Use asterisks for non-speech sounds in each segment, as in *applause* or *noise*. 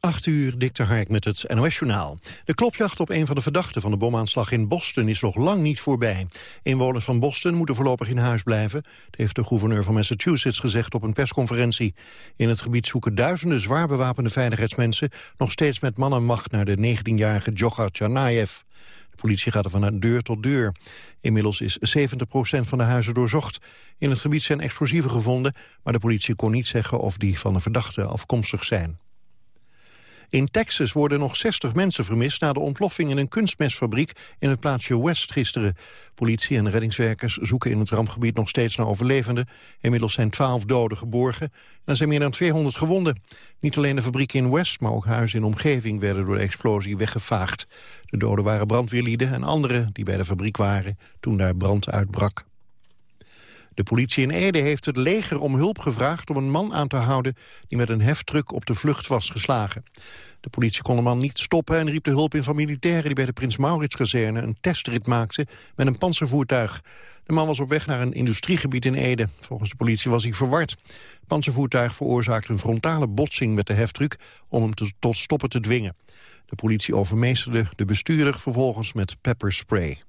8 uur, Dikter Hark met het NOS-journaal. De klopjacht op een van de verdachten van de bomaanslag in Boston is nog lang niet voorbij. Inwoners van Boston moeten voorlopig in huis blijven. Dat heeft de gouverneur van Massachusetts gezegd op een persconferentie. In het gebied zoeken duizenden zwaar bewapende veiligheidsmensen... nog steeds met man en macht naar de 19-jarige Djokhar Tsarnaev. De politie gaat er van deur tot deur. Inmiddels is 70% van de huizen doorzocht. In het gebied zijn explosieven gevonden... maar de politie kon niet zeggen of die van de verdachte afkomstig zijn. In Texas worden nog 60 mensen vermist na de ontploffing in een kunstmestfabriek in het plaatsje West gisteren. Politie en reddingswerkers zoeken in het rampgebied nog steeds naar overlevenden. Inmiddels zijn 12 doden geborgen en er zijn meer dan 200 gewonden. Niet alleen de fabriek in West, maar ook huizen in omgeving werden door de explosie weggevaagd. De doden waren brandweerlieden en anderen die bij de fabriek waren toen daar brand uitbrak. De politie in Ede heeft het leger om hulp gevraagd om een man aan te houden die met een heftruck op de vlucht was geslagen. De politie kon de man niet stoppen en riep de hulp in van militairen die bij de Prins Maurits-kazerne een testrit maakten met een panzervoertuig. De man was op weg naar een industriegebied in Ede. Volgens de politie was hij verward. Het panzervoertuig veroorzaakte een frontale botsing met de heftruck om hem tot stoppen te dwingen. De politie overmeesterde de bestuurder vervolgens met pepperspray.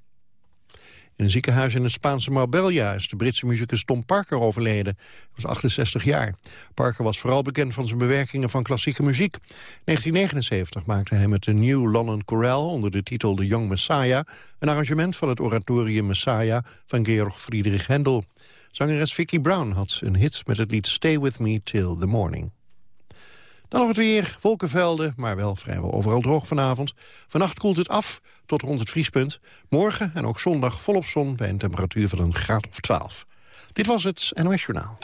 In een ziekenhuis in het Spaanse Marbella is de Britse muzikus Tom Parker overleden. Hij was 68 jaar. Parker was vooral bekend van zijn bewerkingen van klassieke muziek. In 1979 maakte hij met de New London Chorale onder de titel The Young Messiah... een arrangement van het oratorium Messiah van Georg Friedrich Händel. Zangeres Vicky Brown had een hit met het lied Stay With Me Till The Morning. Dan nog het weer, wolkenvelden, maar wel vrijwel overal droog vanavond. Vannacht koelt het af tot rond het vriespunt. Morgen en ook zondag volop zon bij een temperatuur van een graad of 12. Dit was het NOS Journaal.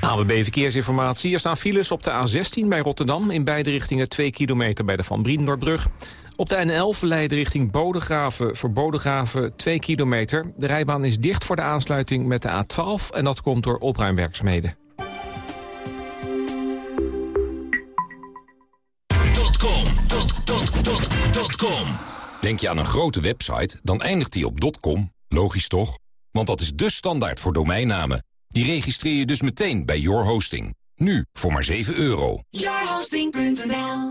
AWB Verkeersinformatie. Er staan files op de A16 bij Rotterdam... in beide richtingen 2 kilometer bij de Van Briendortbrug. Op de N11 leiden richting Bodegraven voor Bodegraven 2 kilometer. De rijbaan is dicht voor de aansluiting met de A12... en dat komt door opruimwerkzaamheden. Denk je aan een grote website, dan eindigt die op .com. Logisch toch? Want dat is de standaard voor domeinnamen. Die registreer je dus meteen bij Your Hosting. Nu voor maar 7 euro. Yourhosting.nl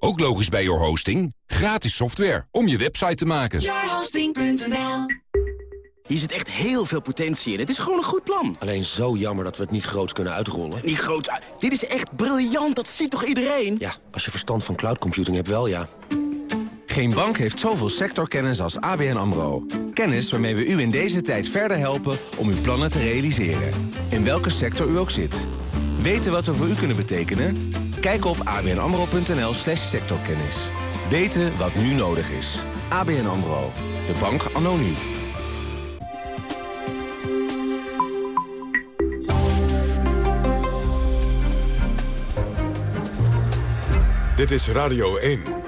Ook logisch bij Your Hosting. Gratis software om je website te maken. Yourhosting.nl Hier zit echt heel veel potentie in. Het is gewoon een goed plan. Alleen zo jammer dat we het niet groot kunnen uitrollen. Niet groot uit. Dit is echt briljant. Dat ziet toch iedereen? Ja, als je verstand van cloud computing hebt wel, ja. Geen bank heeft zoveel sectorkennis als ABN AMRO. Kennis waarmee we u in deze tijd verder helpen om uw plannen te realiseren. In welke sector u ook zit. Weten wat we voor u kunnen betekenen? Kijk op abnamro.nl slash sectorkennis. Weten wat nu nodig is. ABN AMRO. De bank anno. Dit is Radio 1.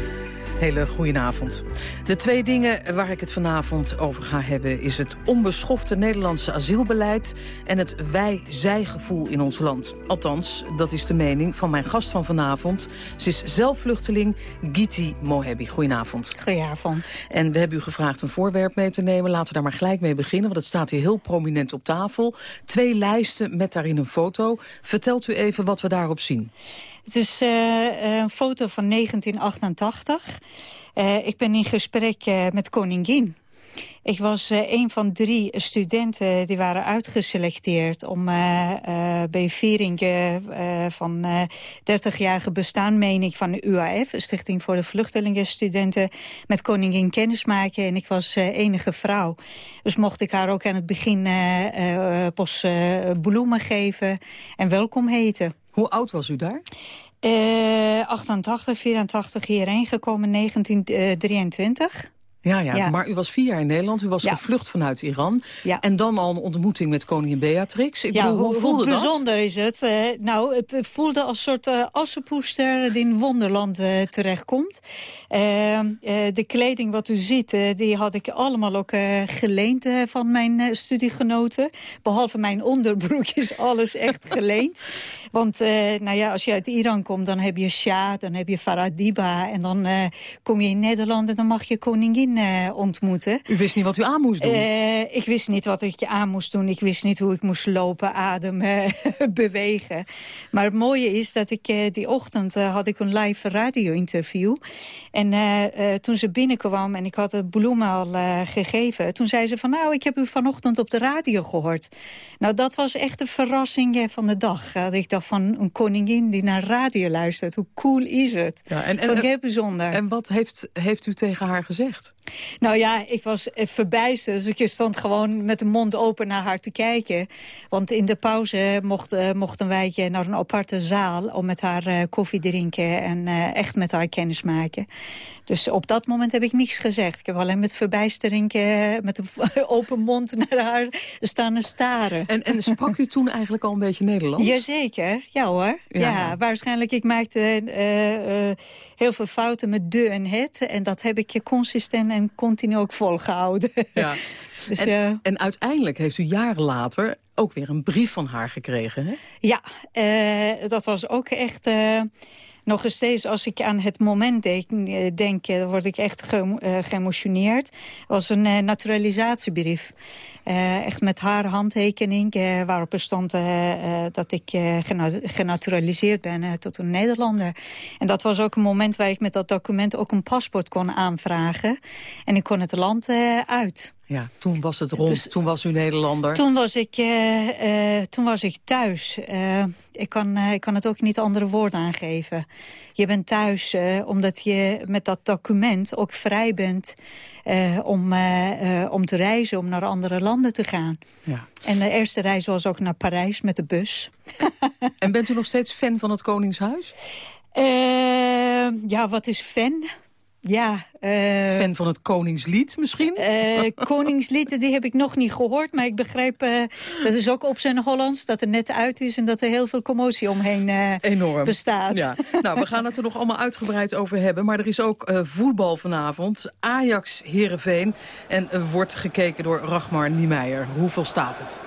Hele goedenavond. De twee dingen waar ik het vanavond over ga hebben... is het onbeschofte Nederlandse asielbeleid... en het wij-zij-gevoel in ons land. Althans, dat is de mening van mijn gast van vanavond. Ze is zelfvluchteling Giti Mohebi. Goedenavond. Goedenavond. En we hebben u gevraagd een voorwerp mee te nemen. Laten we daar maar gelijk mee beginnen, want het staat hier heel prominent op tafel. Twee lijsten met daarin een foto. Vertelt u even wat we daarop zien. Het is uh, een foto van 1988. Uh, ik ben in gesprek uh, met koningin. Ik was een van drie studenten die waren uitgeselecteerd... om bij viering van 30-jarige bestaan, meen ik, van de UAF... Stichting voor de Vluchtelingenstudenten, met koningin kennis maken. En ik was enige vrouw. Dus mocht ik haar ook aan het begin pas bloemen geven en welkom heten. Hoe oud was u daar? Uh, 88, 84 hierheen gekomen, 1923. Ja, ja, maar u was vier jaar in Nederland. U was gevlucht vanuit Iran. En dan al een ontmoeting met koningin Beatrix. Ik ja, bedoel, hoe, voelde hoe bijzonder is het? Uh, nou, het voelde als een soort uh, assenpoester die in Wonderland uh, terechtkomt. Ehm, de kleding wat u ziet, die had ik allemaal ook geleend van mijn studiegenoten. Behalve mijn onderbroekjes, *laughs* alles echt geleend. Want nou ja, als je uit Iran komt, dan heb je Shah, dan heb je Faradiba. En dan kom je in Nederland en dan mag je koningin uh, ontmoeten. U wist niet wat u aan moest doen? Uh, ik wist niet wat ik aan moest doen. Ik wist niet hoe ik moest lopen, ademen, *laughs* bewegen. Maar het mooie is dat ik uh, die ochtend had ik een live radio-interview. En toen ze binnenkwam en ik had de bloemen al gegeven... toen zei ze van nou, ik heb u vanochtend op de radio gehoord. Nou, dat was echt een verrassing van de dag. ik dacht van een koningin die naar radio luistert. Hoe cool is het? Ja, en, en, heel bijzonder. En wat heeft, heeft u tegen haar gezegd? Nou ja, ik was verbijsterd. Dus ik stond gewoon met de mond open naar haar te kijken. Want in de pauze mocht, uh, mochten wij naar een aparte zaal... om met haar uh, koffie drinken en uh, echt met haar kennis maken. Dus op dat moment heb ik niets gezegd. Ik heb alleen met verbijstering met een *laughs* open mond naar haar staan staren. En, en sprak u toen eigenlijk al een beetje Nederlands? Jazeker, ja hoor. Ja, ja waarschijnlijk. Ik maakte heel veel fouten met de en het. En dat heb ik je en continu ook volgehouden. Ja. *laughs* dus, en, uh, en, uiteindelijk heeft u jaren later ook weer een brief van haar gekregen, hè? Ja, uh, dat was ook echt... Uh, nog steeds, als ik aan het moment denk, denk word ik echt ge was een naturalisatiebrief. Echt met haar handtekening, waarop er stond dat ik genaturaliseerd ben tot een Nederlander. En dat was ook een moment waar ik met dat document ook een paspoort kon aanvragen. En ik kon het land uit. Ja, toen was het rond, dus, toen was u Nederlander. Toen was ik, toen was ik thuis. ik, kan, ik kan het ook niet andere woord aangeven. Je bent thuis omdat je met dat document ook vrij bent... Om, om te reizen, om naar andere landen te gaan. Ja. En de eerste reis was ook naar Parijs met de bus. *laughs* en bent u nog steeds fan van het Koningshuis? ja, wat is fan? Ja, uh, Fan van het Koningslied misschien? Uh, Koningslied, die heb ik nog niet gehoord. Maar ik begrijp, uh, dat is ook op zijn Hollands, dat er net uit is... en dat er heel veel commotie omheen Enorm. bestaat. Ja. nou, we gaan het er nog allemaal uitgebreid over hebben. Maar er is ook voetbal vanavond. Ajax-Herenveen. En wordt gekeken door Ragmar Niemeyer. Hoeveel staat het?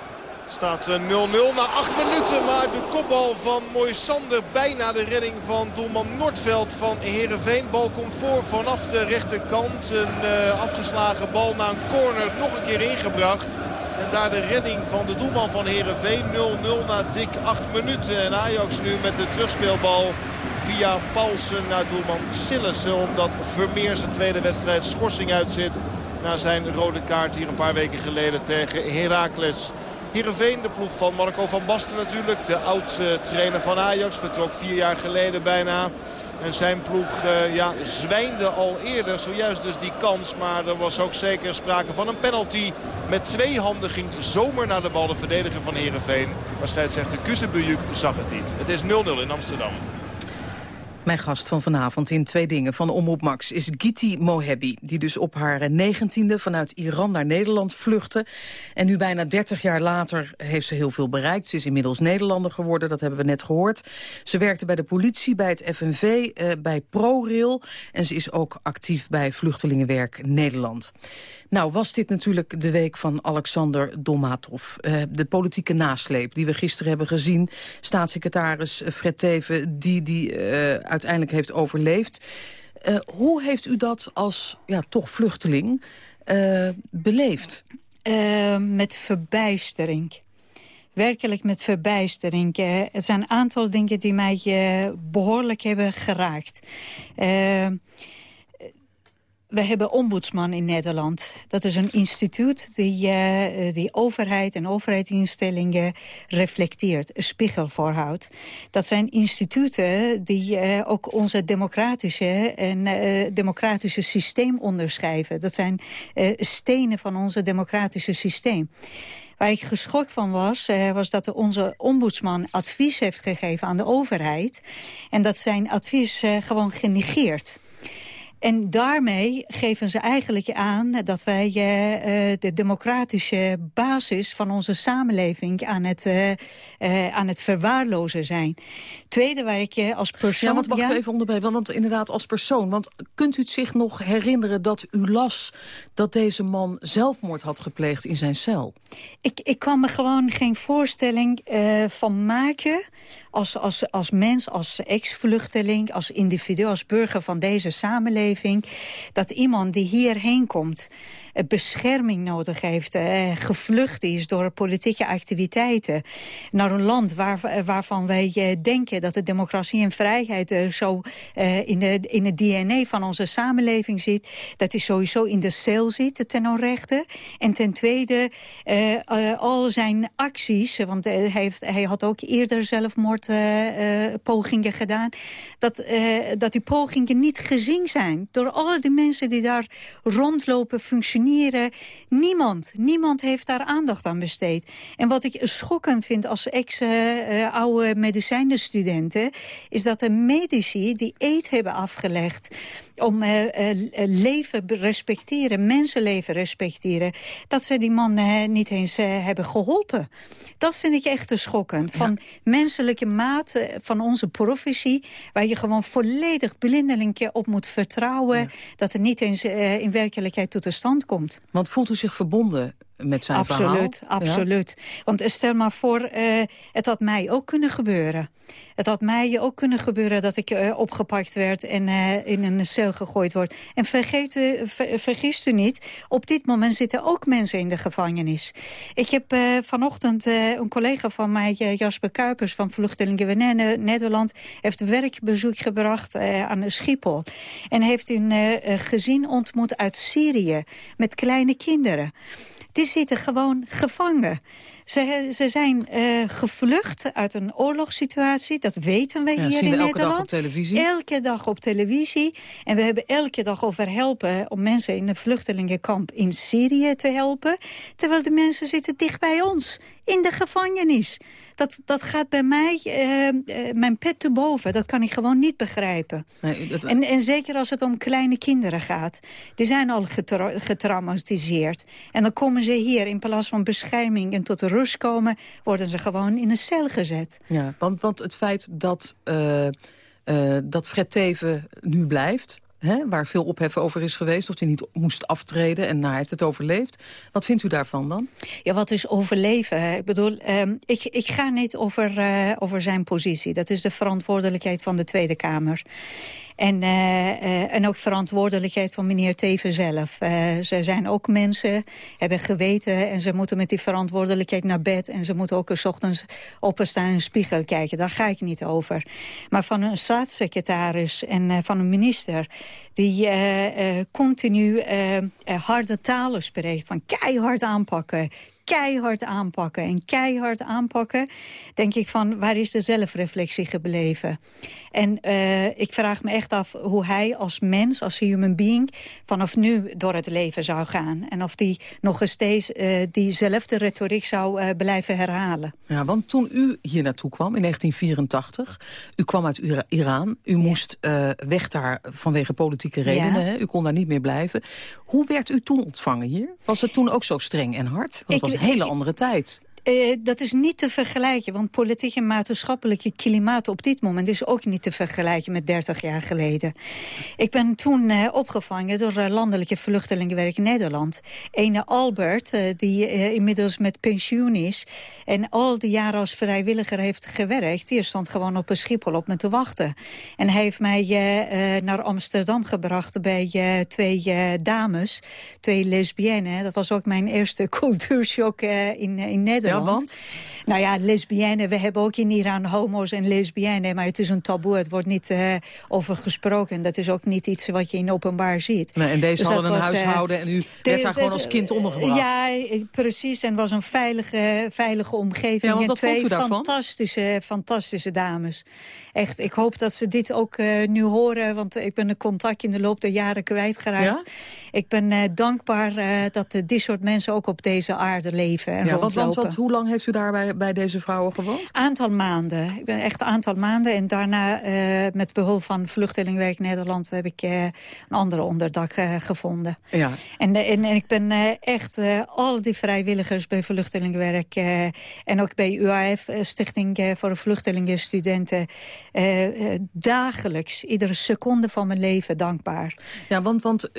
Staat 0-0 eh, na 8 minuten. Maar de kopbal van Moisander bijna de redding van doelman Noordveld van Herenveen. Bal komt voor vanaf de rechterkant. Een uh, afgeslagen bal naar een corner nog een keer ingebracht. En daar de redding van de doelman van Herenveen. 0-0 na dik 8 minuten. En Ajax nu met de terugspeelbal via Paulsen naar doelman Sillessen. Omdat Vermeer zijn tweede wedstrijd schorsing uitzit. Na zijn rode kaart hier een paar weken geleden tegen Heracles. Heerenveen, de ploeg van Marco van Basten natuurlijk. De oud-trainer van Ajax, vertrok vier jaar geleden bijna. En zijn ploeg uh, ja, zwijnde al eerder, zojuist dus die kans. Maar er was ook zeker sprake van een penalty. Met twee handen ging zomer naar de bal de verdediger van Heerenveen. Maar scheidsrechter Kuzebujuk zag het niet. Het is 0-0 in Amsterdam. Mijn gast van vanavond in Twee Dingen van Omroep Max is Giti Mohebi. Die dus op haar negentiende vanuit Iran naar Nederland vluchtte. En nu bijna 30 jaar later heeft ze heel veel bereikt. Ze is inmiddels Nederlander geworden, dat hebben we net gehoord. Ze werkte bij de politie, bij het FNV, eh, bij ProRail. En ze is ook actief bij Vluchtelingenwerk Nederland. Nou was dit natuurlijk de week van Alexander Dolmatov. Uh, de politieke nasleep die we gisteren hebben gezien. Staatssecretaris Fred Teven die die uh, uiteindelijk heeft overleefd. Uh, hoe heeft u dat als ja, toch vluchteling beleefd? met verbijstering werkelijk met verbijstering. er zijn een aantal dingen die mij behoorlijk hebben geraakt. We hebben ombudsman in Nederland. Dat is een instituut die, uh, die overheid en overheidsinstellingen reflecteert, een spiegel voorhoudt. Dat zijn instituten die uh, ook onze democratische en uh, democratische systeem onderschrijven. Dat zijn stenen van onze democratische systeem. Waar ik geschokt van was, was dat onze ombudsman advies heeft gegeven aan de overheid. En dat zijn advies gewoon genegeerd. En daarmee geven ze eigenlijk aan dat wij uh, de democratische basis van onze samenleving aan het, uh, uh, aan het verwaarlozen zijn. Tweede waar ik je als persoon... Ja, want mag ja? ik even onderbreken, want inderdaad als persoon. Want kunt u het zich nog herinneren dat u las dat deze man zelfmoord had gepleegd in zijn cel? Ik, ik kan me gewoon geen voorstelling van maken als, als, als mens, als ex-vluchteling, als individu, als burger van deze samenleving... dat iemand die hierheen komt bescherming nodig heeft, eh, gevlucht is door politieke activiteiten naar een land waar, waarvan wij eh, denken dat de democratie en vrijheid eh, zo eh, in, de, in het DNA van onze samenleving zit, dat hij sowieso in de cel zit ten onrechte. En ten tweede, eh, eh, al zijn acties, want hij, heeft, hij had ook eerder zelfmoordpogingen gedaan, dat, dat die pogingen niet gezien zijn door alle de mensen die daar rondlopen, functioneren Niemand, niemand heeft daar aandacht aan besteed. En wat ik schokkend vind als ex-oude medicijnenstudenten... is dat de medici die eet hebben afgelegd om uh, uh, leven respecteren, mensenleven respecteren... dat ze die man uh, niet eens hebben geholpen. Dat vind ik echt te schokkend. Van menselijke maat van onze professie... waar je gewoon volledig blindelingje op moet vertrouwen... dat het niet eens in werkelijkheid tot de stand komt. Want voelt u zich verbonden met zijn absoluut, verhaal? Absoluut, Want stel maar voor, uh, het had mij ook kunnen gebeuren. Het had mij ook kunnen gebeuren dat ik uh, opgepakt werd en uh, in een cel gegooid word. En vergeet u, ver, vergis u niet, op dit moment zitten ook mensen in de gevangenis. Ik heb vanochtend een collega van mij, Jasper Kuipers van Vluchtelingen Nederland, heeft werkbezoek gebracht aan Schiphol. En heeft een gezin ontmoet uit Syrië met kleine kinderen. Die zitten gewoon gevangen. Ze, ze zijn uh, gevlucht uit een oorlogssituatie. Dat weten we ja, hier zien in we elke Nederland. Dag op televisie. Elke dag op televisie. En we hebben elke dag over helpen om mensen in een vluchtelingenkamp in Syrië te helpen. Terwijl de mensen zitten dicht bij ons. In de gevangenis. Dat, dat gaat bij mij, uh, uh, mijn pet te boven. Dat kan ik gewoon niet begrijpen. Nee, dat... en, en zeker als het om kleine kinderen gaat. Die zijn al getra getraumatiseerd. En dan komen ze hier in plaats van bescherming en tot rust komen... worden ze gewoon in een cel gezet. Ja, want, want het feit dat, uh, uh, dat Fred Teven nu blijft... Hè, waar veel ophef over is geweest, of hij niet moest aftreden en hij heeft het overleefd. Wat vindt u daarvan dan? Ja, wat is overleven? Ik bedoel, um, ik, ik ga niet over, uh, over zijn positie. Dat is de verantwoordelijkheid van de Tweede Kamer. En, uh, uh, en ook verantwoordelijkheid van meneer Teven zelf. Uh, ze zijn ook mensen, hebben geweten... en ze moeten met die verantwoordelijkheid naar bed... en ze moeten ook eens ochtends openstaan in een spiegel kijken. Daar ga ik niet over. Maar van een staatssecretaris en van een minister... die continu harde talen spreekt... van keihard aanpakken, keihard aanpakken en keihard aanpakken... denk ik van, waar is de zelfreflectie gebleven? En uh, ik vraag me echt af hoe hij als mens, als human being... vanaf nu door het leven zou gaan. En of die nog steeds uh, diezelfde retoriek zou uh, blijven herhalen. Ja, want toen u hier naartoe kwam in 1984... u kwam uit Ira Iran, u ja. moest weg daar vanwege politieke redenen. Ja. U kon daar niet meer blijven. Hoe werd u toen ontvangen hier? Was het toen ook zo streng en hard? Want een hele andere tijd. Uh, dat is niet te vergelijken, want politiek en maatschappelijke klimaat op dit moment is ook niet te vergelijken met 30 jaar geleden. Ik ben toen uh, opgevangen door uh, Landelijke Vluchtelingenwerk Nederland. Ene Albert, die inmiddels met pensioen is en al die jaren als vrijwilliger heeft gewerkt, die stond gewoon op een Schiphol op me te wachten. En hij heeft mij naar Amsterdam gebracht bij twee dames, twee lesbiennes. Dat was ook mijn eerste *laughs* cultuurshock in, in Nederland. Want? Nou ja, lesbiennes. We hebben ook in Iran homo's en lesbiennes. Maar het is een taboe. Het wordt niet uh, over gesproken. Dat is ook niet iets wat je in openbaar ziet. Nee, en deze dus hadden een was, huishouden en u werd daar gewoon als kind ondergebracht. Ja, precies. En was een veilige, veilige omgeving. Ja, want en twee fantastische, fantastische dames. Echt, ik hoop dat ze dit ook uh, nu horen. Want ik ben de contact in de loop der jaren kwijtgeraakt. Ja? ik ben dankbaar dat dit soort mensen ook op deze aarde leven en ja, want, want, hoe lang heeft u daar bij, bij deze vrouwen gewoond? Aantal maanden. Ik ben echt een aantal maanden. En daarna met behulp van Vluchtelingenwerk Nederland heb ik een andere onderdak gevonden. Ja. En, en, en ik ben echt al die vrijwilligers bij Vluchtelingenwerk en ook bij UAF, Stichting voor Vluchtelingenstudenten, dagelijks, iedere seconde van mijn leven dankbaar. Ja, want, want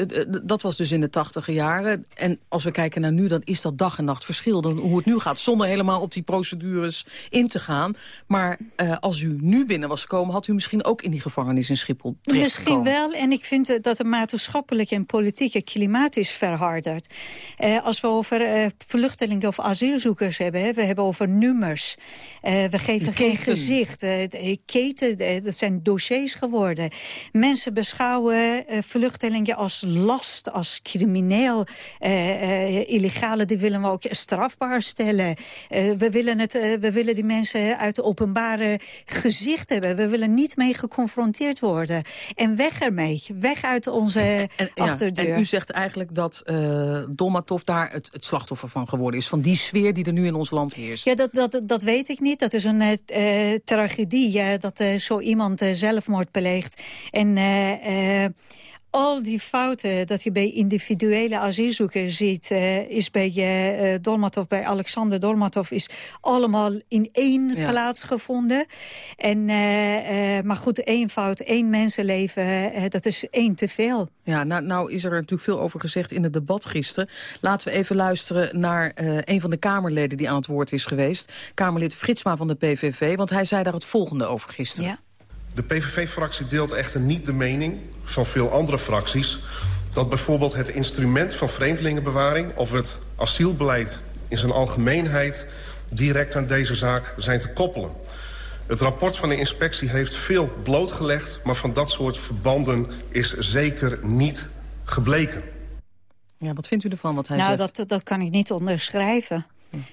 dat was dus in de tachtige jaren. En als we kijken naar nu, dan is dat dag en nacht verschil dan hoe het nu gaat. Zonder helemaal op die procedures in te gaan. Maar uh, als u nu binnen was gekomen, had u misschien ook in die gevangenis in Schiphol Misschien wel. En ik vind dat het maatschappelijke en politieke klimaat is verharderd. Uh, als we over uh, vluchtelingen of asielzoekers hebben, hè, we hebben over nummers. we geven geen gezicht. keten, dat zijn dossiers geworden. Mensen beschouwen vluchtelingen als last, als crimineel. illegale, die willen we ook strafbaar stellen. Uh, we, willen het, uh, we willen die mensen uit het openbare gezicht hebben. We willen niet mee geconfronteerd worden. En weg ermee. Weg uit onze en, achterdeur. en u zegt eigenlijk dat uh, Dolmatov daar het, het, slachtoffer van geworden is. Van die sfeer die er nu in ons land heerst. Ja, dat, dat, dat weet ik niet. Dat is een tragedie dat zo iemand zelfmoord pleegt. En al die fouten dat je bij individuele asielzoekers ziet... Uh, is bij uh, Dolmatov, bij Alexander Dolmatov... is allemaal in één plaats gevonden. En, uh, maar goed, één fout, één mensenleven, dat is één te veel. Ja, nou, nou is er natuurlijk veel over gezegd in het debat gisteren. Laten we even luisteren naar een van de Kamerleden die aan het woord is geweest. Kamerlid Fritsma van de PVV, want hij zei daar het volgende over gisteren. Ja. De PVV-fractie deelt echter niet de mening van veel andere fracties... dat bijvoorbeeld het instrument van vreemdelingenbewaring... of het asielbeleid in zijn algemeenheid direct aan deze zaak zijn te koppelen. Het rapport van de inspectie heeft veel blootgelegd... maar van dat soort verbanden is zeker niet gebleken. Ja, wat vindt u ervan wat hij nou, zegt? Nou, dat, dat kan ik niet onderschrijven.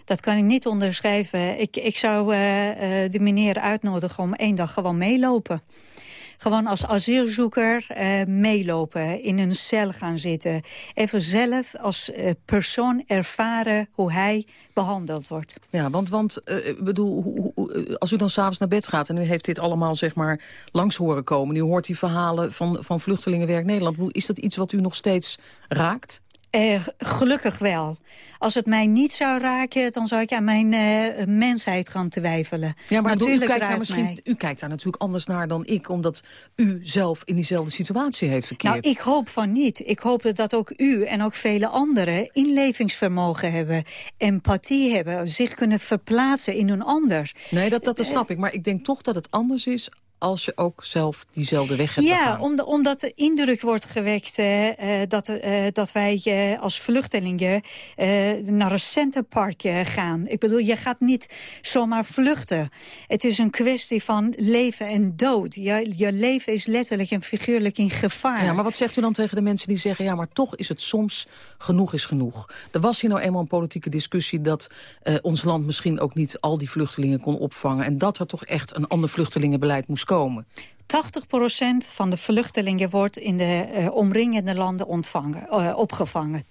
Dat kan ik niet onderschrijven. Ik, ik zou uh, de meneer uitnodigen om één dag gewoon meelopen. Gewoon als asielzoeker uh, meelopen, in een cel gaan zitten. Even zelf als persoon ervaren hoe hij behandeld wordt. Ja, want, want bedoel, als u dan s'avonds naar bed gaat... en u heeft dit allemaal zeg maar langs horen komen... u hoort die verhalen van, van Vluchtelingenwerk Nederland... is dat iets wat u nog steeds raakt? Uh, gelukkig wel. Als het mij niet zou raken, dan zou ik aan mijn uh, mensheid gaan twijfelen. Ja, maar Natuurlijk u, kijkt daar misschien, u kijkt daar natuurlijk anders naar dan ik... omdat u zelf in diezelfde situatie heeft verkeerd. Nou, ik hoop van niet. Ik hoop dat ook u en ook vele anderen inlevingsvermogen hebben... empathie hebben, zich kunnen verplaatsen in een ander. Nee, dat, dat, dat snap ik. Maar ik denk toch dat het anders is als je ook zelf diezelfde weg hebt Ja, om de, omdat de indruk wordt gewekt uh, dat, uh, dat wij uh, als vluchtelingen naar een centerpark gaan. Ik bedoel, je gaat niet zomaar vluchten. Het is een kwestie van leven en dood. Je, je leven is letterlijk en figuurlijk in gevaar. Ja, maar wat zegt u dan tegen de mensen die zeggen... ja, maar toch is het soms genoeg is genoeg. Er was hier nou eenmaal een politieke discussie... dat ons land misschien ook niet al die vluchtelingen kon opvangen... en dat er toch echt een ander vluchtelingenbeleid moest komen. 80% van de vluchtelingen wordt in de uh, omringende landen ontvangen, uh, opgevangen. 80%.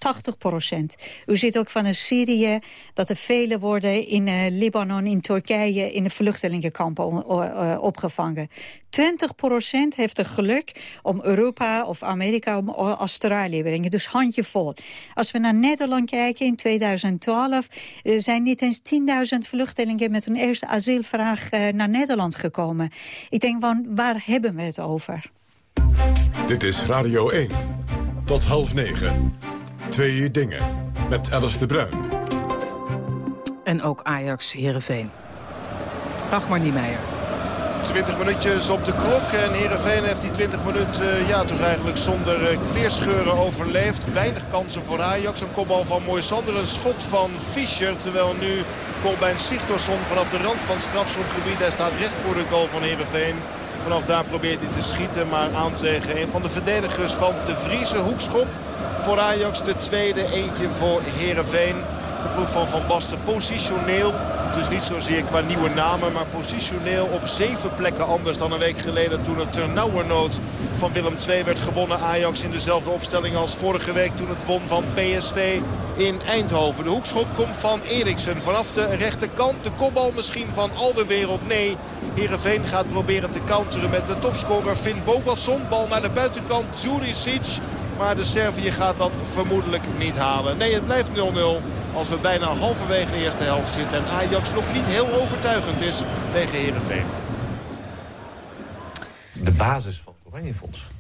U ziet ook van Syrië dat er vele worden in uh, Libanon, in Turkije... in de vluchtelingenkampen opgevangen. 20% heeft het geluk om Europa of Amerika om Australië te brengen. Dus handjevol. Als we naar Nederland kijken in 2012... zijn niet eens 10.000 vluchtelingen met hun eerste asielvraag naar Nederland gekomen. Ik denk, van, waar hebben we het over? Dit is Radio 1. Tot half negen. Twee dingen. Met Alice de Bruin. En ook Ajax Heerenveen. Dagmar Niemeyer. 20 minuutjes op de klok. En Heerenveen heeft die 20 minuten ja, toch eigenlijk zonder uh, kleerscheuren overleefd. Weinig kansen voor Ajax. Een kopbal van Moisander. Een schot van Fischer. Terwijl nu Colbein Sigtorsson vanaf de rand van strafschopgebied. Hij staat recht voor de goal van Heerenveen. Vanaf daar probeert hij te schieten. Maar aan tegen een van de verdedigers van de Friese hoekschop. Voor Ajax de tweede. Eentje voor Heerenveen. De ploeg van Van Basten positioneel Dus niet zozeer qua nieuwe namen, maar positioneel op zeven plekken anders dan een week geleden. Toen het ternauwernood van Willem II werd gewonnen. Ajax in dezelfde opstelling als vorige week toen het won van PSV in Eindhoven. De hoekschop komt van Eriksen vanaf de rechterkant. De kopbal misschien van Alderwereld. Nee, Heerenveen gaat proberen te counteren met de topscorer Finn Bogasson. Bal naar de buitenkant, Juricic. Maar de Servië gaat dat vermoedelijk niet halen. Nee, het blijft 0-0 als we bijna halverwege de eerste helft zitten. En Ajax nog niet heel overtuigend is tegen Heerenveen. De basis van het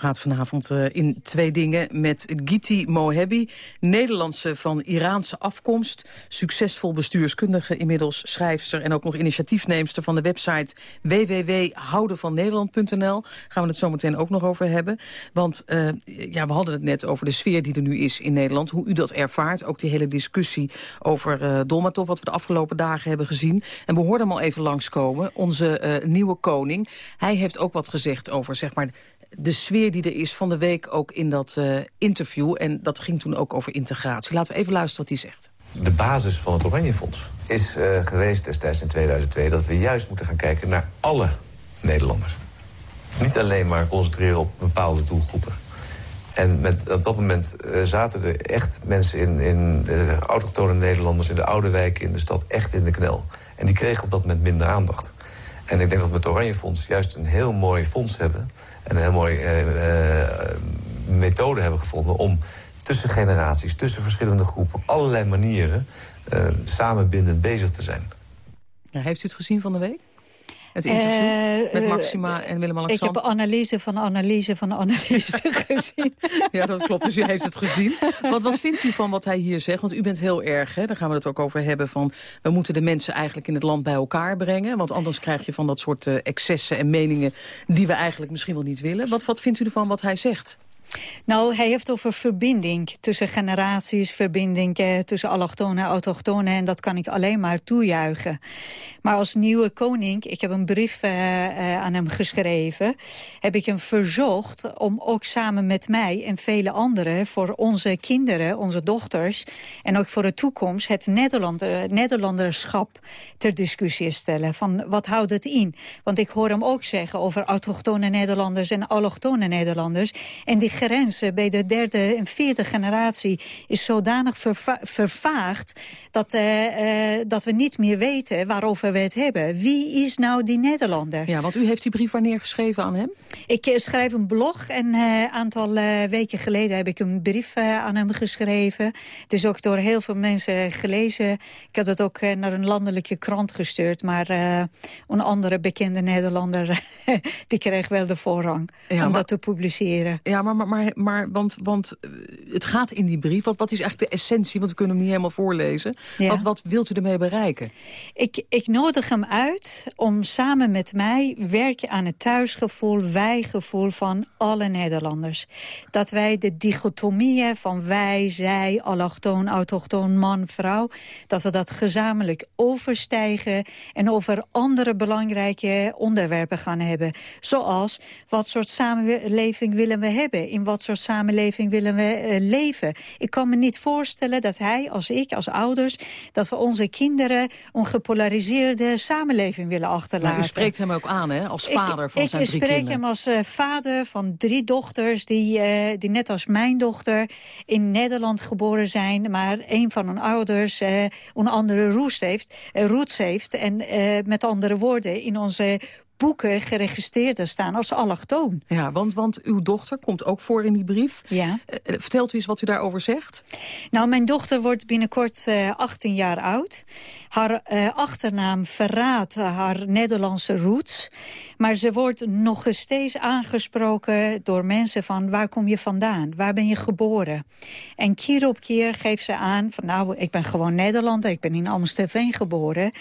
praat vanavond uh, in twee dingen met Giti Mohebi. Nederlandse van Iraanse afkomst. Succesvol bestuurskundige inmiddels, schrijfster... en ook nog initiatiefneemster van de website www.houdenvannederland.nl. Gaan we het zo meteen ook nog over hebben. Want uh, ja, we hadden het net over de sfeer die er nu is in Nederland. Hoe u dat ervaart. Ook die hele discussie over uh, Dolmatov... wat we de afgelopen dagen hebben gezien. En we hoorden hem al even langskomen. Onze nieuwe koning. Hij heeft ook wat gezegd over zeg maar, de sfeer die er is van de week ook in dat uh, interview. En dat ging toen ook over integratie. Laten we even luisteren wat hij zegt. De basis van het Oranjefonds is uh, geweest destijds in 2002... dat we juist moeten gaan kijken naar alle Nederlanders. Niet alleen maar concentreren op bepaalde doelgroepen. En met, op dat moment uh, zaten er echt mensen in, in uh, autochtone Nederlanders... in de oude wijken in de stad echt in de knel. En die kregen op dat moment minder aandacht. En ik denk dat we met het Oranjefonds juist een heel mooi fonds hebben en een heel mooie uh, uh, methode hebben gevonden om tussen generaties, tussen verschillende groepen, op allerlei manieren uh, samenbindend bezig te zijn. Heeft u het gezien van de week? Het interview uh, met Maxima en Willem-Alexander? Ik heb analyse van analyse van analyse *laughs* gezien. ja, dat klopt. Dus u heeft het gezien. Wat, wat vindt u van wat hij hier zegt? Want u bent heel erg, hè, daar gaan we het ook over hebben... van we moeten de mensen eigenlijk in het land bij elkaar brengen. Want anders krijg je van dat soort uh, excessen en meningen... die we eigenlijk misschien wel niet willen. Wat, wat vindt u ervan wat hij zegt? Nou, hij heeft over verbinding tussen generaties, verbinding eh, tussen allochtonen en autochtonen. En dat kan ik alleen maar toejuichen. Maar als nieuwe koning, ik heb een brief uh, uh, aan hem geschreven... heb ik hem verzocht om ook samen met mij en vele anderen... voor onze kinderen, onze dochters en ook voor de toekomst... het Nederland, uh, Nederlanderschap ter discussie stellen. Van wat houdt het in? Want ik hoor hem ook zeggen over autochtone Nederlanders en allochtone Nederlanders. En die grenzen bij de derde en vierde generatie is zodanig verva vervaagd... Dat, dat we niet meer weten waarover we het hebben. Wie is nou die Nederlander? Ja, want u heeft die brief wanneer geschreven aan hem? Ik schrijf een blog en een aantal weken geleden heb ik een brief aan hem geschreven. Het is ook door heel veel mensen gelezen. Ik had het ook naar een landelijke krant gestuurd. Maar een andere bekende Nederlander, *laughs* die kreeg wel de voorrang ja, om maar, dat te publiceren. Ja, maar, maar, maar, maar want, want het gaat in die brief. Wat, wat is eigenlijk de essentie? Want we kunnen hem niet helemaal voorlezen. Ja. Wat, wat wilt u ermee bereiken? Ik, ik nodig hem uit om samen met mij werken aan het thuisgevoel, wijgevoel van alle Nederlanders. Dat wij de dichotomieën van wij, zij, allochtoon, autochtoon, man, vrouw, dat we dat gezamenlijk overstijgen en over andere belangrijke onderwerpen gaan hebben. Zoals, wat soort samenleving willen we hebben? In wat soort samenleving willen we uh, leven? Ik kan me niet voorstellen dat hij, als ik, als ouders, dat we onze kinderen ongepolariseerd de samenleving willen achterlaten. Maar u spreekt hem ook aan, hè, als vader ik, van ik zijn drie kinderen. Ik spreek hem als uh, vader van drie dochters... Die, uh, die net als mijn dochter in Nederland geboren zijn... maar een van hun ouders een andere roots heeft, roots heeft. En met andere woorden, in onze boeken geregistreerd te staan als allochtoon. Ja, want, want uw dochter komt ook voor in die brief. Ja. Uh, vertelt u eens wat u daarover zegt? Nou, mijn dochter wordt binnenkort uh, 18 jaar oud. Haar uh, achternaam verraadt haar Nederlandse roots. Maar ze wordt nog steeds aangesproken door mensen van... waar kom je vandaan? Waar ben je geboren? En keer op keer geeft ze aan van... nou, ik ben gewoon Nederlander, ik ben in Amstelveen geboren.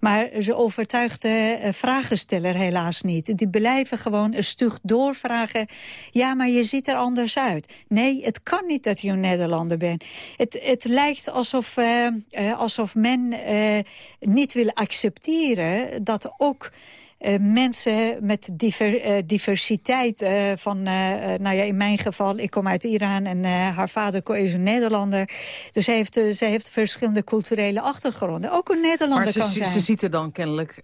Maar ze overtuigt de uh, vragensteller helaas niet. Die blijven gewoon een stug doorvragen. Ja, maar je ziet er anders uit. Nee, het kan niet dat je een Nederlander bent. Het, het lijkt alsof, uh, uh, alsof men niet wil accepteren dat ook uh, mensen met diver, uh, diversiteit uh, van, nou ja, in mijn geval, ik kom uit Iran en haar vader is een Nederlander. Dus ze heeft, ze heeft verschillende culturele achtergronden. Ook een Nederlander maar kan ze, zijn. ze ziet er dan kennelijk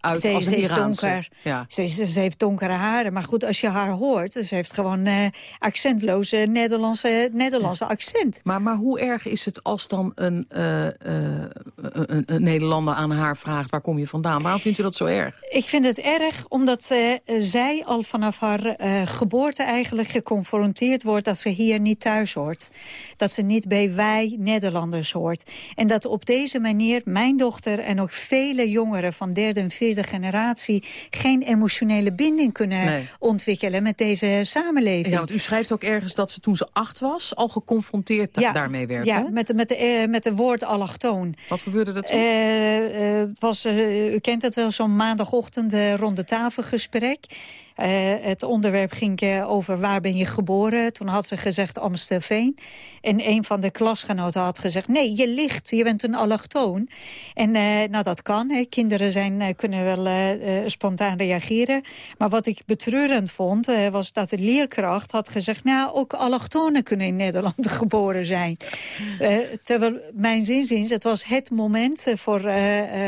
uit ze, als een ze is Iraanse. donker. Ja. Ze, heeft donkere haren. Maar goed, als je haar hoort, ze heeft gewoon accentloze Nederlandse, Nederlandse ja. accent. Maar, maar hoe erg is het als dan een, een, een Nederlander aan haar vraagt... waar kom je vandaan? Waarom vindt u dat zo erg? Ik vind het erg omdat uh, zij al vanaf haar uh, geboorte eigenlijk geconfronteerd wordt... dat ze hier niet thuis hoort. Dat ze niet bij wij Nederlanders hoort. En dat op deze manier mijn dochter en ook vele jongeren... van derde en vierde generatie geen emotionele binding kunnen nee. ontwikkelen... met deze samenleving. Ja, want u schrijft ook ergens dat ze toen ze acht was... al geconfronteerd ja, daarmee werd, Ja, hè? met, met, de, uh, met de woord allochtoon. Wat gebeurde er toen? het was, u kent het wel, zo'n maandagochtend uh, rond de tafelgesprek. Uh, het onderwerp ging uh, over waar ben je geboren. Toen had ze gezegd Amstelveen. En een van de klasgenoten had gezegd... nee, je ligt, je bent een allochtoon. En uh, nou, dat kan. Hè. Kinderen zijn, kunnen wel spontaan reageren. Maar wat ik betreurend vond... was dat de leerkracht had gezegd... nou, ook allochtonen kunnen in Nederland *laughs* geboren zijn. terwijl mijn zinziens, het was het moment voor,